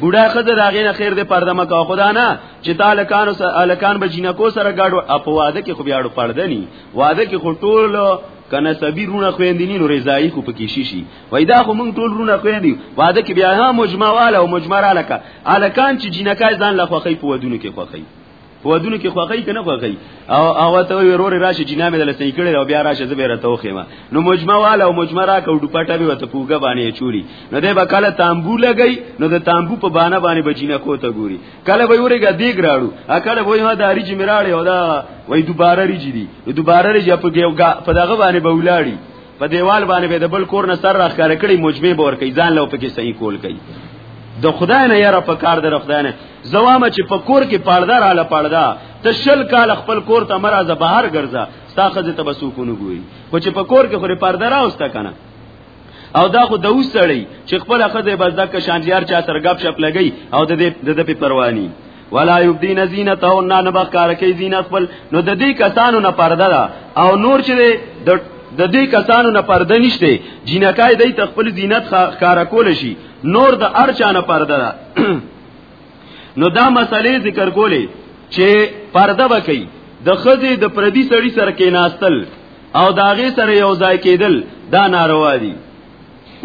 بوډا خزه دا غینه خیر دې پرده مکه خدا نه چې تعالی کانو سره الکان به جنکو سره گاډو اپ واده کې خو بیاړو پرده ني واده کې خو ټول کنه سبي رونه خويندني نو رضای خو پکې شي شي وای دا خو مونږ ټول رونه خويندي واده کې بیا هم مجمع واله او مجمع را لکه الکان چې جنکای ځان لخوا خې په ودونو کې خوخې ودونه کې خوخی کنه خوخی او هغه ته ورور راشي چې نامه دلته کړي او بیا راشي زه بیره توخې ما نو مجمع والا او مجمع را کو ډپټه به وته پوګه باندې چولی نو دې به کله تامبو لګی نو د تامبو په باندې باندې بچینه کوته ګوري کله به ورګه دیګ راړو اکل وای ما داری چې مراړې او دا وای دوباره ریږي دي دوباره ریږي په ګیوګه په دغه باندې به ولاړی په دیوال باندې به د بل کور نه سر راخاره کړي مجمع بور کوي ځان لو پکې صحیح کول کوي د خدای نه یاره په کار در خدای نه زوامه چې په کور کې پاړدار اله پاړدا ته شل کال خپل کور ته مرزه بهر ګرځا ستا خزه ته بسوکونه ګوي خو چې په کور کې خوري پاړدار اوستا کنه او دا خو د وسړی چې خپل خزه بس دک شانجیار چا سره غب شپ لګی او د دې د په پروانی ولا یبدین زینت او نه نبخ کار کوي زینت خپل نو د دې کسانو نه پرده ده او نور چې د د دې کسانو نه پرده نشته جنکای د خپل زینت کار کول شي نور د ارچا نه پرده ده نو دا مسئله ذکر کولې چې پرده وکي د خزي د پردي سړي سره کې ناستل او داغه سره یو ځای کېدل دا ناروا دي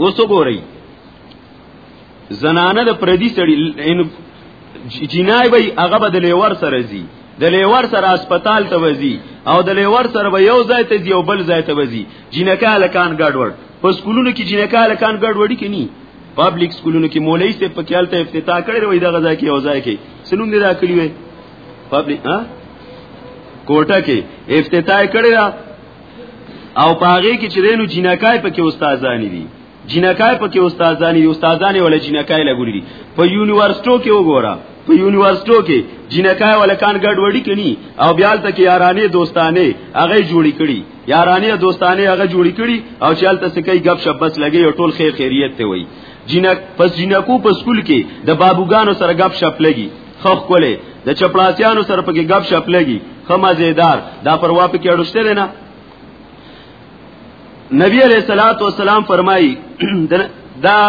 اوس وګورئ زنانه د پردي سړي جنای وي هغه به د لیور سره زی د لیور سره هسپتال ته وزي او د لیور سره به یو ځای ته دی او بل ځای ته وزي جنکا لکان ګډوډ په سکولونو کې جنکا لکان ګډوډي کې ني پبلک سکولونو کې مولوی سه په کېلته افتتاح کړی وای دا غزا کې اوځای کې سنوم دې راکړي وای پبلک ها کوټه کې افتتاح کړی دا او پاغه کې چې دینو جنکای په کې استادان دي جنکای په کې استادان دي استادان ولا جنکای لګوري دي په یونیورسيټو کې وګوره په یونیورسيټو کې جنکای ولا کان ګډ وډی کړي او بیال ته کې یارانه دوستانه هغه جوړی کړي یارانی دوستانه هغه جوړی کړي او چې حالت څه کوي غب شپ بس لګي او ټول خیر خیریت ته وي جنک پس جنکو په سکول کې د بابوګانو سره غب شپ لګي خخ کوله د چپړاسیانو سره په کې غب شپ لګي خمازیدار دا پروا په کې اړشته نه نبی علیہ الصلوۃ والسلام فرمایي دا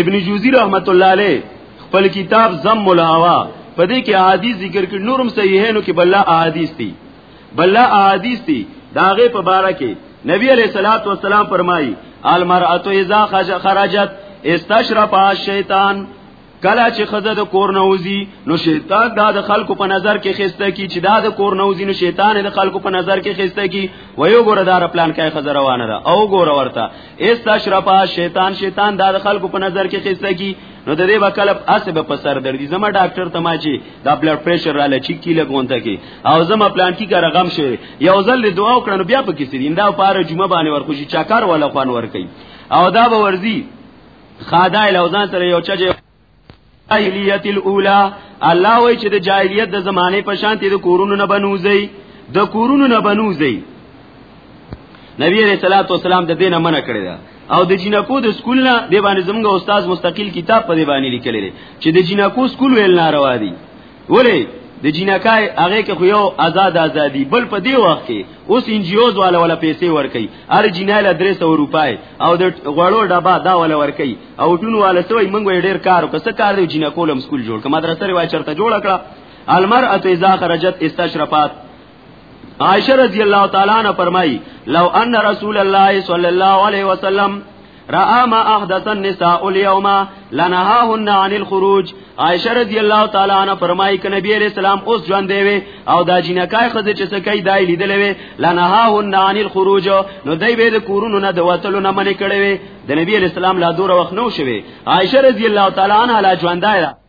ابن جوزی رحمت الله علیه خپل کتاب زم الهوا په دې کې احادیث ذکر کړي نورم صحیحینو کې بل احادیث دي بل احادیث دي داغه په باره کې نبی علیہ الصلوۃ والسلام فرمایي المرأه اذا خرجت استشرف الشیطان کله چې خزه د کور نوزي نو شیطان دا د خلکو په نظر کې خسته کی چې دا د کور نوزي نو شیطان د خلکو په نظر کې خسته کی وایو ګوره دار پلان کوي خزه روانه ده او ګوره ورته استشرفا شیطان شیطان دا د خلکو په نظر کې خسته کی نو د دې وکلب اسبه په سر دردي زما ډاکټر ته ما چې دا بلډ پريشر را لچی کی لګونته کی او زما پلان کی کار غم شوی یو ځل دعا وکړن بیا پکې سړي دا پاره جمعه باندې ورخوشي چاکار ولا خوان ور کوي او دا به ورزي خادای لوزان سره یو چجه جاهلیت الاولا الله وای چې د جاهلیت د زمانه په شان ته د کورونو نه بنوځي د کورونو نه بنوځي نبی علیہ الصلوۃ والسلام د دینه منع کړی دا او د جنکو د سکول نه د باندې زموږ استاد مستقیل کتاب په دی باندې لیکلی چې د جنکو سکول ویل ناروا دی ولی د جنکای هغه کې خو یو آزاد ازادي بل په دی وخت کې اوس انجیوز والا ولا پیسې ورکي هر جنای له 300 روپای او د غړو ډبا دا ولا ورکي او ټون والا سوې منګو ډیر کار او کسه کار دی جنکولم سکول جوړ کړه مدرسې وای چرته جوړ کړه المرأه اذا خرجت استشرفات عائشہ رضی اللہ تعالی عنہ فرمائی لو ان رسول اللہ صلی اللہ علیہ وسلم را ما احدث النساء اليوم لنهاهن عن الخروج عائشہ رضی الله تعالی عنها فرمایي ک نبی علیہ السلام اوس ژوند دی او دا جنکای خزه چې سکه دای لیدلې وي لنهاهن عن الخروج نو دای به د کورونو نه د وتلو نه منې کړې وي د نبی علیہ السلام لا دور وخت نو شوي عائشہ رضی الله تعالی عنها لا ژوند دی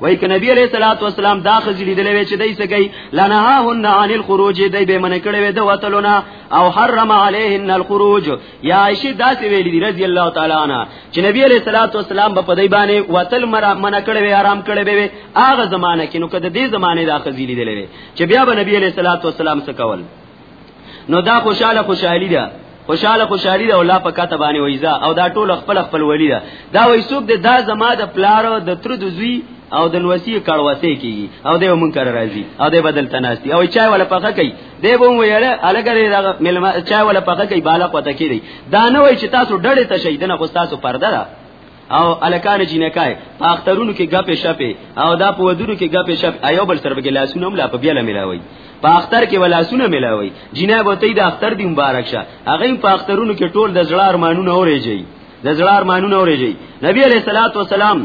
وای ک نبی علیہ الصلوۃ والسلام دا خزی لیدلې وی چې دای سګی لنهاهن عن الخروج دای به من کړي وی د وتلونه او حرم علیهن الخروج یا عائشہ دا سی ویلی دی رضی الله تعالی عنها چې نبی علیہ الصلوۃ والسلام په دای باندې وتل مرا من کړي وی آرام کړي وی هغه زمانہ کې نو کده دې زمانه دا خزی لیدلې وی چې بیا به نبی علیہ الصلوۃ والسلام څه کول نو دا خوشاله خوشحالي ده خوشاله خوشحالي ده الله په کاته باندې وایزا او دا ټول خپل خپل ولی ده دا وای څوک ده دا زما د پلار او د تر د زوی او د لوسی کړوسه کیږي او د منکر راځي او د بدل تناسي او چا ولا پخه کوي د بوم ویره الګر دا ملما چا ولا پخه کوي بالا پته کیږي دا نه وای چې تاسو ډړې ته شهیدنه خو تاسو پرده ده او الکان جنکای په اخترونو کې غپې شپې او دا په ودونو کې غپې شپ ایو بل سره به لاسونه هم لا په بیاله ملاوي په اختر کې ولاسونه ملاوي جناب وته د اختر دی مبارک شه هغه په اخترونو کې ټول د زړه ارمانونه اورېږي د زړه ارمانونه اورېږي نبی عليه الصلاه والسلام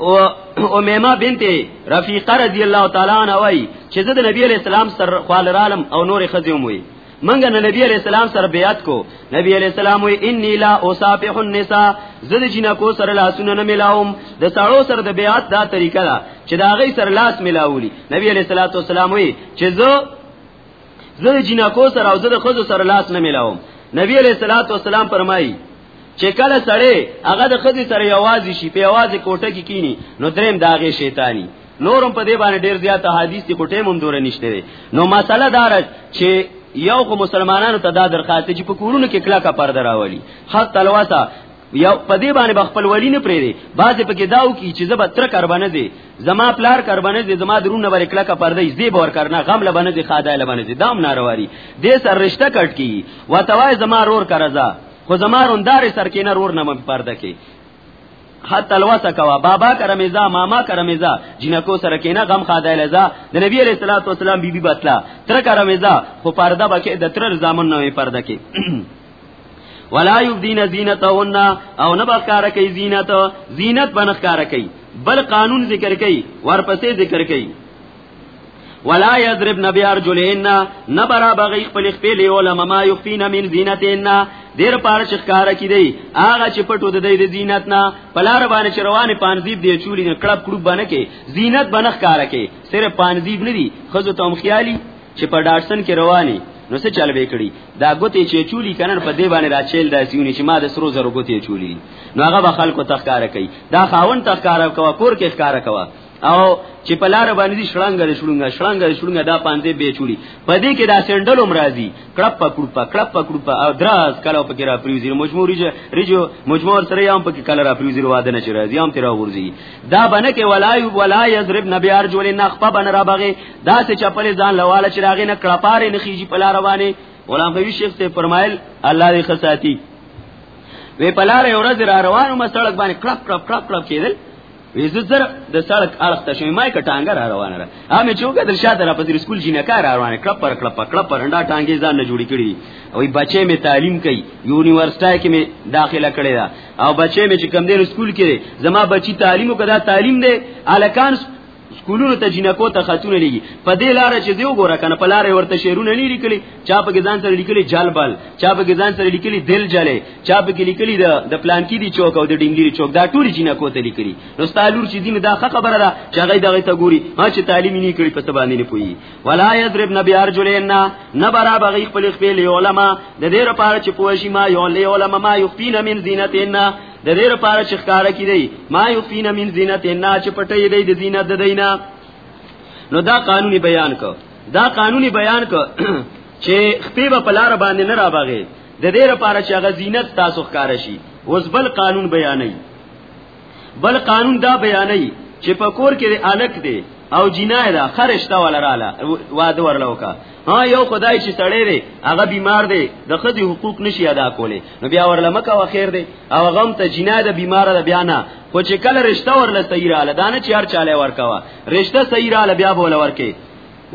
او امامه بنت رفیقه رضی الله تعالی عنها وای چې زه د نبی علی السلام سره خال رالم او نور خزم وای منګه نه نبی علیہ السلام سره بیعت کو نبی علیہ السلام وی انی لا اصافح النساء زده جنا کو سره لاسونه نه ملاوم د ساړو سره د بیعت دا طریقه ده چې دا غي سره لاس ملاولی نبی علیہ الصلوۃ والسلام وی چې زه زده جنا کو سره او زده خود سره لاس نه ملاوم نبی علیہ الصلوۃ والسلام فرمایي چې کله سړی هغه د خدي سره یوازې شي په یوازې کوټه کې کی کینی نو دریم داغه شیطانی نورم په دې باندې ډیر زیات حدیث دي کوټه مون دور نشته دي نو مسله دار چې یو خو مسلمانانو ته دا درخواست چې په کورونو کې کلا کا پرده راولي خط تلواسه یو په دې باندې بخپل ولی نه پرې دي بعض په کې داو کی چې زب تر کربانه دي زما پلار کربانه دي زما درونه ور کلا کا پرده دې باور کرنا غم لبنه دي خاده لبنه دي دام نارواري دې سر رشتہ کټ کی وتوای زما رور کرزا خو زما روندار سر کې نه رور نه پرده کې حتی الوسه کوا بابا کرمیزا ماما کرمیزا جنکو سره کینا غم خاده لزا د نبی علیہ الصلوۃ والسلام بیبي بتلا تر کرمیزا خو پرده بکې د تر زامن نوې پرده کې ولا یبدین زینتهن او نه بخکار کوي زینت زینت بنخکار کوي بل قانون ذکر کوي ورپسې ذکر کوي ولا یضرب نبی ارجلهن نبرا بغی خپل خپل علماء ما یخفین من زینتهن دیر پار شکار کی دی هغه چې پټو د دې زینت نه پلار باندې چروانه پانزیب دی چولی نه کړب کړب باندې کې زینت بنخ کار کې صرف پانزیب نه دی خزو تم خیالي چې په ډاټسن کې رواني نو څه چل به کړي دا ګوتې چې چولی کنن په دی باندې راچیل داسیونی چې ما د سرو زرو ګوتې چولی نو هغه به خلکو تخکار کوي دا خاون تخکار کوي کور کې ښکار کوي او چې په لار باندې دي شړنګ لري شړنګ شړنګ لري شړنګ دا پانځه به چولی په دې کې دا سندل هم راځي کړپ پکړپ کړپ پکړپ او دراز کله په کې را پریوزي مجموع ریجه ریجو مجموع سره یې هم په کې کله را پریوزي واده نه چي راځي هم تیر ورځي دا بنه کې ولای ولا یضرب نبی ارجل نخبه بن را بغي دا څه چپل ځان لواله چې راغې نه کړپاره نه خيږي په لار باندې غلام غوی شیخ ته فرمایل الله دې خصاتی وی په لار یو ورځ را روانو مسړک باندې کړپ کړپ کړپ کړپ کېدل وی زه زر د سړک اړخ ته شوم ما کټانګه را روانه را امه چوکه د شاته را پدری سکول جینه کار را روانه کړ پر کړ پکړ پر انډا ټانګې ځان نه جوړی کړی او بچې می تعلیم کوي یونیورسيټي کې می داخله کړی دا او بچې می چې کم دین سکول کې زما بچی تعلیم وکړه تعلیم دی الکان سکولونو ته جنکو ته خاتون لګي په دې لار چې دیو ګوره کنه په لار ورته شعرونه نه لیکلي چا په ګزان سره لیکلي جالبال چا په ګزان سره لیکلي دل جلې چا په کې لیکلي ده د پلانکی دی چوک او د ډنګری چوک دا ټول جنہ کوته لیکلي نو ستالور چې دین دا ښه خبره ده چې هغه دغه ته ګوري ما چې تعلیم نه کړی په سبا نه پوي ولا یضرب نبی ارجلین نه برا بغی خپل خپل علماء د دې لپاره چې پوه شي ما یو له علماء ما یخفین من زینتنا د دې لپاره چې ښکارا کړي ما یخفین من زینتنا چې پټې دی د زینت د دینه نو دا قانوني بیان کو دا قانوني بیان کو چې خپې په لار باندې نه را بغي د دې لپاره چې هغه زینت تاسو ښکار شي اوس بل قانون بیانوي بل قانون دا بیانوي چې په کور کې الک دی او جنای دا خرشته ولراله واده ورلوکا ها یو خدای چې سړی دی هغه بیمار دی د خدي حقوق نشي ادا کولی نو بیا ورلمکه واخیر دی او غم ته جنای د بیمار د بیا نه خو چې کله رشته ورله سیراله دانه چې هر چاله ورکوا رشته سیراله بیا بوله ورکه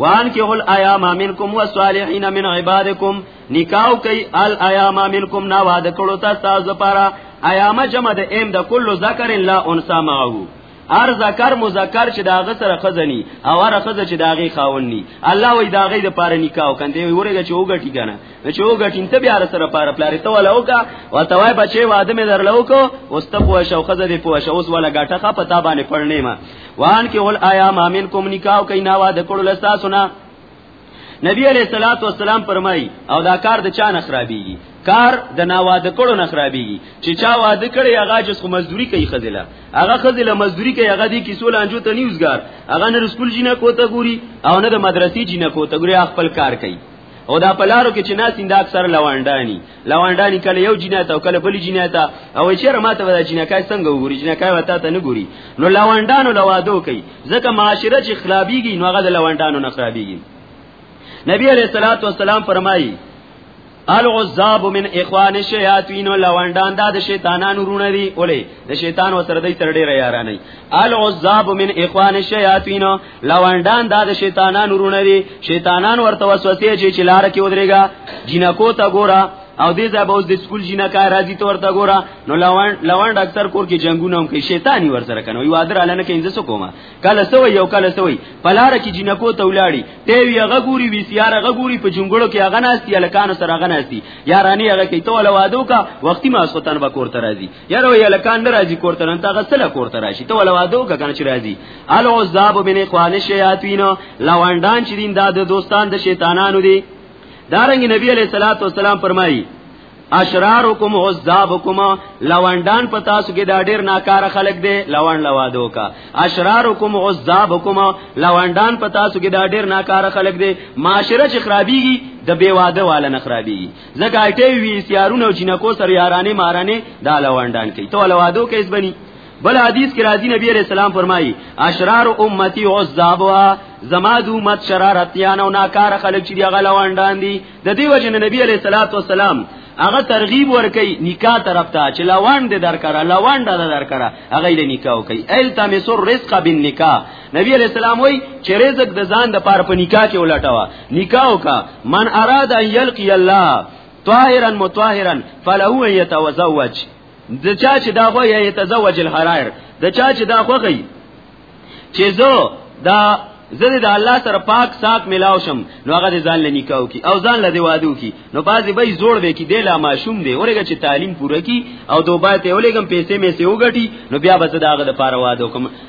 وان کې ول ایام منکم والصالحین من عبادکم نکاو کوي ال ایام منکم نا وعده کړو تاسو لپاره ایام جمع د ایم د کل ذکر لا انثى معه ار ذکر مذکر چې داغه سره خزنی او ار خزه چې داغه خاونی الله وی داغه د پاره نکاح کندې وی ورګه چې وګټی کنه چې وګټین ته بیا سره پاره پلاری ته ولا وکا او ته وای بچي واده مې درلو کو اوس ته پوه شو خزه دې پوه شو اوس ولا ګټه خه پتا باندې پړنې ما وان کې ول آیا ما منکم نکاح کینا وا د کړه لستا سنا نبی علیہ الصلات والسلام فرمای او دا کار د چا نه خرابېږي کار د ناواده کړو نه خرابېږي چې چا واده کړي هغه جس خو مزدوري کوي خزله هغه خزله مزدوري کوي هغه دي کیسو لانجو ته نیوزګار هغه نه سکول جنہ کوته ګوري او نه د مدرسې جنہ کوته ګوري خپل کار کوي او دا پلارو کې چې ناس انده اکثر لواندانی لواندانی کله یو جنایت او کله بل جنایت او چې رماته ودا جنکای څنګه وګوري جنکای وتا ته نه ګوري نو لواندانو لوادو کوي ځکه معاشره چې خرابيږي نو هغه د لواندانو نه خرابيږي نبی علیہ الصلوۃ والسلام فرمایي العذاب من اخوان الشیاطین لواندان دا د شیطانانو رونه دي اوله د شیطان وسره دی تر ډیره یارانه العذاب من اخوان الشیاطین لوندان دا د شیطانانو رونه دي شیطانان ورته وسوسه چې چلار کې ودرېګا جنکو ته ګورا او دې ځای به اوس د سکول جینا کار راځي ته ورته ګورا نو لوان لوان ډاکټر کور کې جنگونه هم کوي شیطانی ور سره کنه یو ادر علنه کې انځه کومه کله سو یو کله سو پلار کې جنکو ته ولاړی ته وی هغه ګوري وی سیاره هغه ګوري په جنگړو کې هغه ناشتي الکان سره هغه ناشتي یارانی هغه کې ته ولا وادو کا وختي ما سوتن بکور ته راځي یاره وی لکان ناراضی کوړته نن تا غسل کوړته راشي ته ولا وادو کنه چې راضی ال عذاب من اخوان الشیاطین لواندان چې دین د دوستان د شیطانانو دي دارنګ نبی علیہ الصلوۃ والسلام فرمایي اشرارکم عذابکم لواندان په تاسو کې دا ډیر ناکاره خلک دي لوان لوادو کا اشرارکم عذابکم لواندان په تاسو کې دا ډیر ناکاره خلک دي معاشره چې خرابيږي د بیواده والا نه خرابيږي زګه اټي وی سیارونه جنکو سره یارانه مارانه دا لوندان کوي ته لوادو کیس بني بل حدیث کې راځي نبی عليه السلام فرمایي اشرار امتي عذابوا زما د امت شرارتيان او ناکار خلک چې هغه لوندان دي د دې وجه نه نبی عليه الصلاه والسلام هغه ترغیب ورکي نکاح طرف ته چې لوند درکړه لوند درکړه هغه یې نکاح کوي ال تمسر رزق بالنکاح نبی علیہ السلام وی چې رزق د ځان د پار په نکاح کې ولټاوه نکاح وکا من اراد ان یلقی الله طاهرا متطهرا فله یتزوج د چا چې دا خو یې تزوج الحرائر د چا چې دا خو غي چې زه دا زه د الله سره پاک صاحب ملاو شم نو هغه ځان لنی کاو کی او ځان لدی وادو کی نو بازی به زوړ وی کی د لا ماشوم دی ورګه چې تعلیم پوره کی او دوبه ته ولګم پیسې مې سه وګټي نو بیا به زه داغه د پاره وادو کوم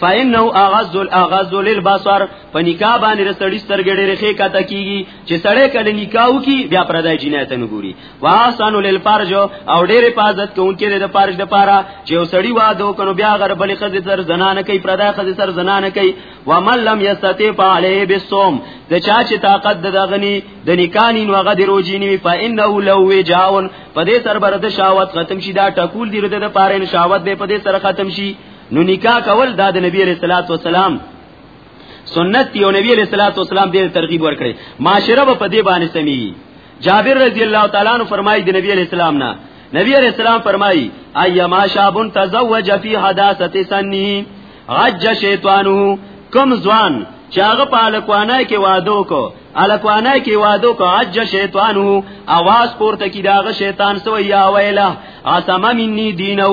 فإنه اغذ الاغذ للبصر په نکاح باندې رسړی سترګې ډېرې ښې کاته کیږي چې سړی کله نکاح وکي بیا پردای جنایت نه ګوري واسن للفرج او ډېرې حفاظت کوونکې د فرج د پاره چې سړی واده وکړو بیا غر بلې خزې تر زنانه کوي پردای خزې تر زنانه کوي ومن لم یستطيع فعليه بالصوم د چا چې طاقت د دغني د نکانین و غد روجینی وی فإنه لو وجاون په دې سر بر د شاوت ختم شي دا ټکول دی د پاره شاوت به په دې سره ختم شي نو نکاح کول دا د نبی علیہ الصلوۃ والسلام سنت دی او نبی علیہ الصلوۃ والسلام دې ترغیب ورکړي معاشره په دې باندې سمي جابر رضی الله تعالی عنہ فرمایي د نبی علیہ السلام نه نبی علیہ السلام فرمایي ايما شاب تزوج فی حداثه سنی عج شیطانه کم ځوان چې هغه په الکوانه کې وادو کو الکوانه کې وادو کو عج شیطانو आवाज پورته کی داغه شیطان سو یا ویله اسما منی دینو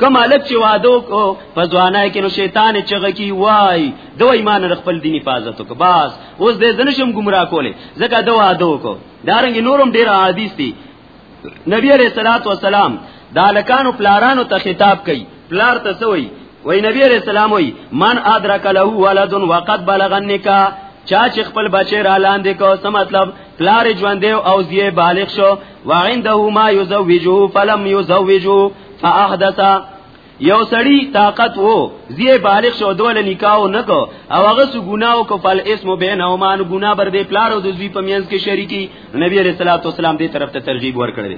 کوم الک چې وادو کو په ځوانای کې نو شیطان چغه کی وای دو ایمان ر خپل دینی حفاظت کو بس اوس دې دنشم گمراه کوله ځکه دو وادو کو دارنګ نورم ډیر حدیث دي نبی علیہ الصلوۃ والسلام دالکانو پلارانو ته خطاب کوي پلار ته سوئی وای نبی علیہ السلام وای من ادرک له ولد وقد بلغ النکاح چا چې خپل بچی را لاندې کو څه مطلب پلار ژوند او زیه بالغ شو وعنده ما يزوجه فلم يزوجه فاحدث یو سړی طاقت وو زی بالغ شو دول نکاح نکو او هغه سو ګناو کو فل اسم بینهما ګنا بر دې پلار او د زوی په مینس کې شریکی نبی علیہ الصلوۃ والسلام دې طرف ته ترغیب ورکړل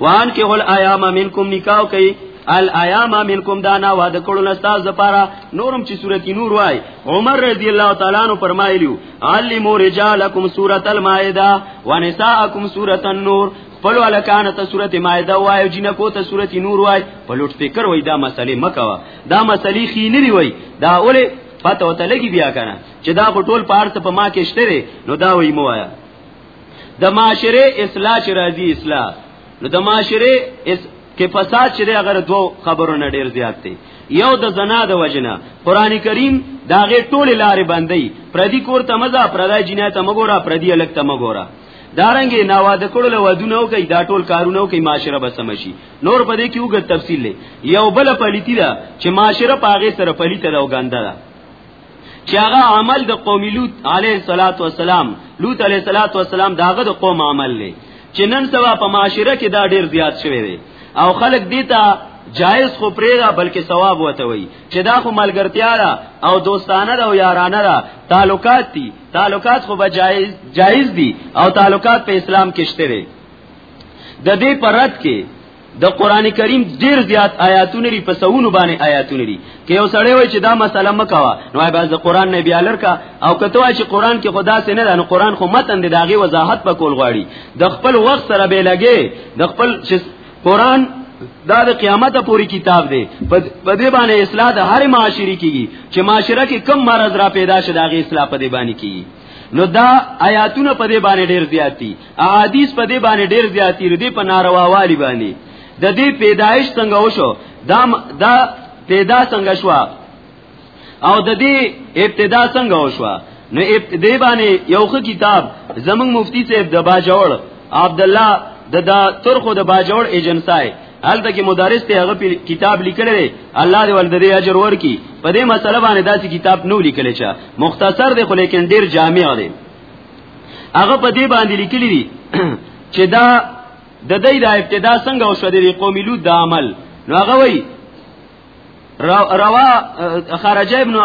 وان کې هول ایام منکم نکاح کوي الایام منکم دانا وعده کړو نستاز لپاره نورم چې سورتی نور وای عمر رضی الله تعالی عنہ فرمایلیو علمو رجالکم سورۃ المائده ونساءکم سورۃ النور پلو الکان ته سورته مائده وای جنکو ته سورته نور وای پلوټ فکر وای دا مسلې مکوا دا مسلې خینری وای دا اوله پته وته لګي بیا کنه چې دا په ټول پارت په ما کې شته نو دا وای مو آیا د معاشره اصلاح چې راځي اصلاح نو د معاشره کې فساد چې هغه دوه خبرو نه ډیر زیات دی یو د زنا د وجنه قران کریم داغه ټوله لارې باندې پردي کور ته مزه پردای جنایت مګورا پردي الګ ته مګورا دارنګې ناواده کړو له ودونو کوي دا ټول کارونه کوي معاشره به سمشي نور په دې کې وګت تفصیل لې یو بل پلیتی دا چې معاشره پاغه سره پلیته دا وګنده دا چې هغه عمل د قوم لوط علیه الصلاۃ والسلام لوط علیه الصلاۃ والسلام داغه د قوم عمل لې چې نن سبا په معاشره کې دا ډیر زیات شوی دی او خلک دې ته جایز خو پرېږه بلکې ثواب وته وي چې دا خو ملګرتیا را او دوستانه را او یارانه را تعلقات دي تعلقات خو به جایز جایز دي او تعلقات په اسلام کې شته دي د دې پرد کې د قران کریم ډیر زیات آیاتونه لري په سونو باندې آیاتونه لري که یو سړی وای چې دا مسله مکوا نو آی باز د قران نه بیا لرکا او کته وای چې قران کې خدا سي نه ده نو قران خو متن دی داغي وضاحت په کول غواړي د خپل وخت سره به لګي د خپل قران دا د قیامت پوری کتاب دی په دې باندې اصلاح د هر معاشري کیږي چې معاشره کې کم مرز را پیدا شي دا غي اصلاح په دې باندې کیږي نو دا آیاتونه په دې باندې ډیر زیات دي احادیث په دې باندې ډیر زیاتی ردی په ناروا والی باندې د دې پیدایش څنګه وشو دا دا پیدا څنګه شو او د دې ابتدا څنګه وشو نو ابتدا باندې یو ښه کتاب زمنګ مفتی صاحب د باجوړ عبد الله د دا ترخو د باجوړ ایجنسای هلته کې مدرس ته هغه کتاب لیکل دی الله دې ول دې اجر ورکي په دې مسله باندې داسې کتاب نو لیکل چا مختصر دی خو لیکن ډیر جامع دی هغه په دې باندې لیکلی دی چې دا د دې د ابتدا څنګه وشو د قومي لود د عمل نو هغه وی روا خرج ابن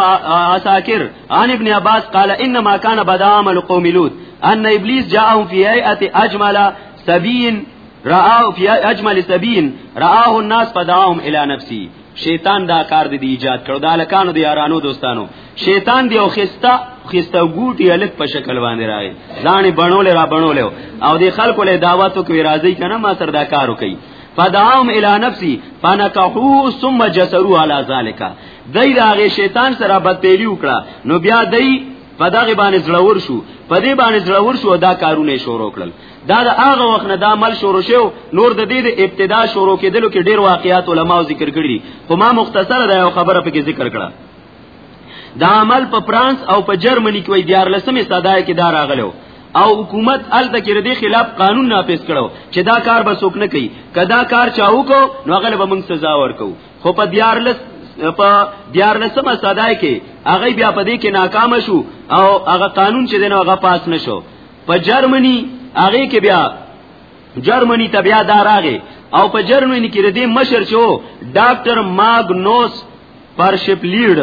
عساکر عن ابن عباس قال انما كان بدا عمل قوم لوط ان ابلیس جاءهم في هيئه اجمل سبين رآه في اجمل سبين رآه الناس فدعاهم الى نفسه شیطان دا کار دی ایجاد کړو دا لکانو دی یارانو دوستانو شیطان دی او خستا خستا ګوټی الک په شکل باندې راغی ځان بڼول را بڼول او دی خلکو له دعوتو کوي راضی کنه ما سر دا کارو کوي فدعاهم الى نفسي فنكحوا ثم جسروا على ذلك دای دا غي شیطان سره بد پیری وکړه نو بیا دای په دغه باندې زړور شو په دې باندې زړور شو دا کارونه شروع کړل دا د هغه وخت نه دا عمل شروع شو نور د دې د ابتدا شروع کېدلو کې ډېر واقعیات علما ذکر کړي خو ما مختصر دا یو خبره پکې ذکر کړه دا عمل په فرانس او په جرمني کې وي دیار لسمه صدای کې دا راغلو او حکومت ال د کړه دې خلاف قانون نافذ کړو چې دا کار به څوک نه کوي کدا کار چاو کو نو هغه به موږ سزا ورکو خو په دیار لس په دیار لسمه صدای کې هغه بیا په دې کې ناکام شو او هغه قانون چې دنه هغه پاس نشو په جرمني هغه کې بیا جرمني ته بیا دا راغی او په جرمني کې د دې مشر شو ډاکټر ماګنوس پرشپ لیډ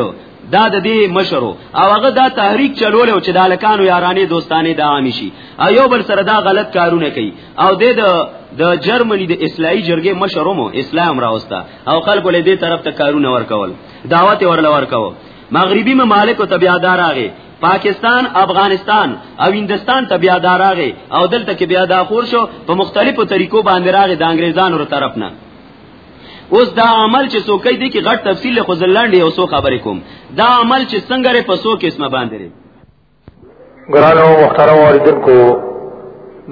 دا د دې مشرو او هغه دا تحریک چلول او چې د الکانو یارانې دوستانې د عام شي او یو بل سره دا غلط کارونه کوي او د د جرمني د اصلاحي جرګې مشرومو اسلام راوستا او خلکو له دې طرف ته کارونه ورکول دعوت ورل ورکول مغربي ممالک ته بیا دار راغی پاکستان افغانستان او هندستان ته بیا داراغه او دلته کې بیا دا خور شو په مختلفو طریقو باندې راغی د انګریزانو تر طرف نه اوس دا عمل چې څوکې دي کې غټ تفصیل خو زلاندې او سو خبرې کوم دا عمل چې څنګه لري په سو کې اسمه باندې لري ګرانو محترم اوریدونکو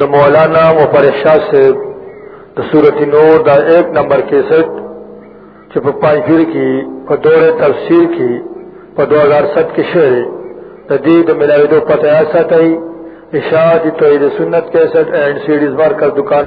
د مولانا مفرح شاه صاحب د سورتی نور دا 1 نمبر 61 چې په پایګیر کې په دوره تفسیر کې په 2007 کې شعر د دې د ملاویدو پته یا ساتي اشاعت توحید سنت 61 اینڈ سیډیز مارکر دکان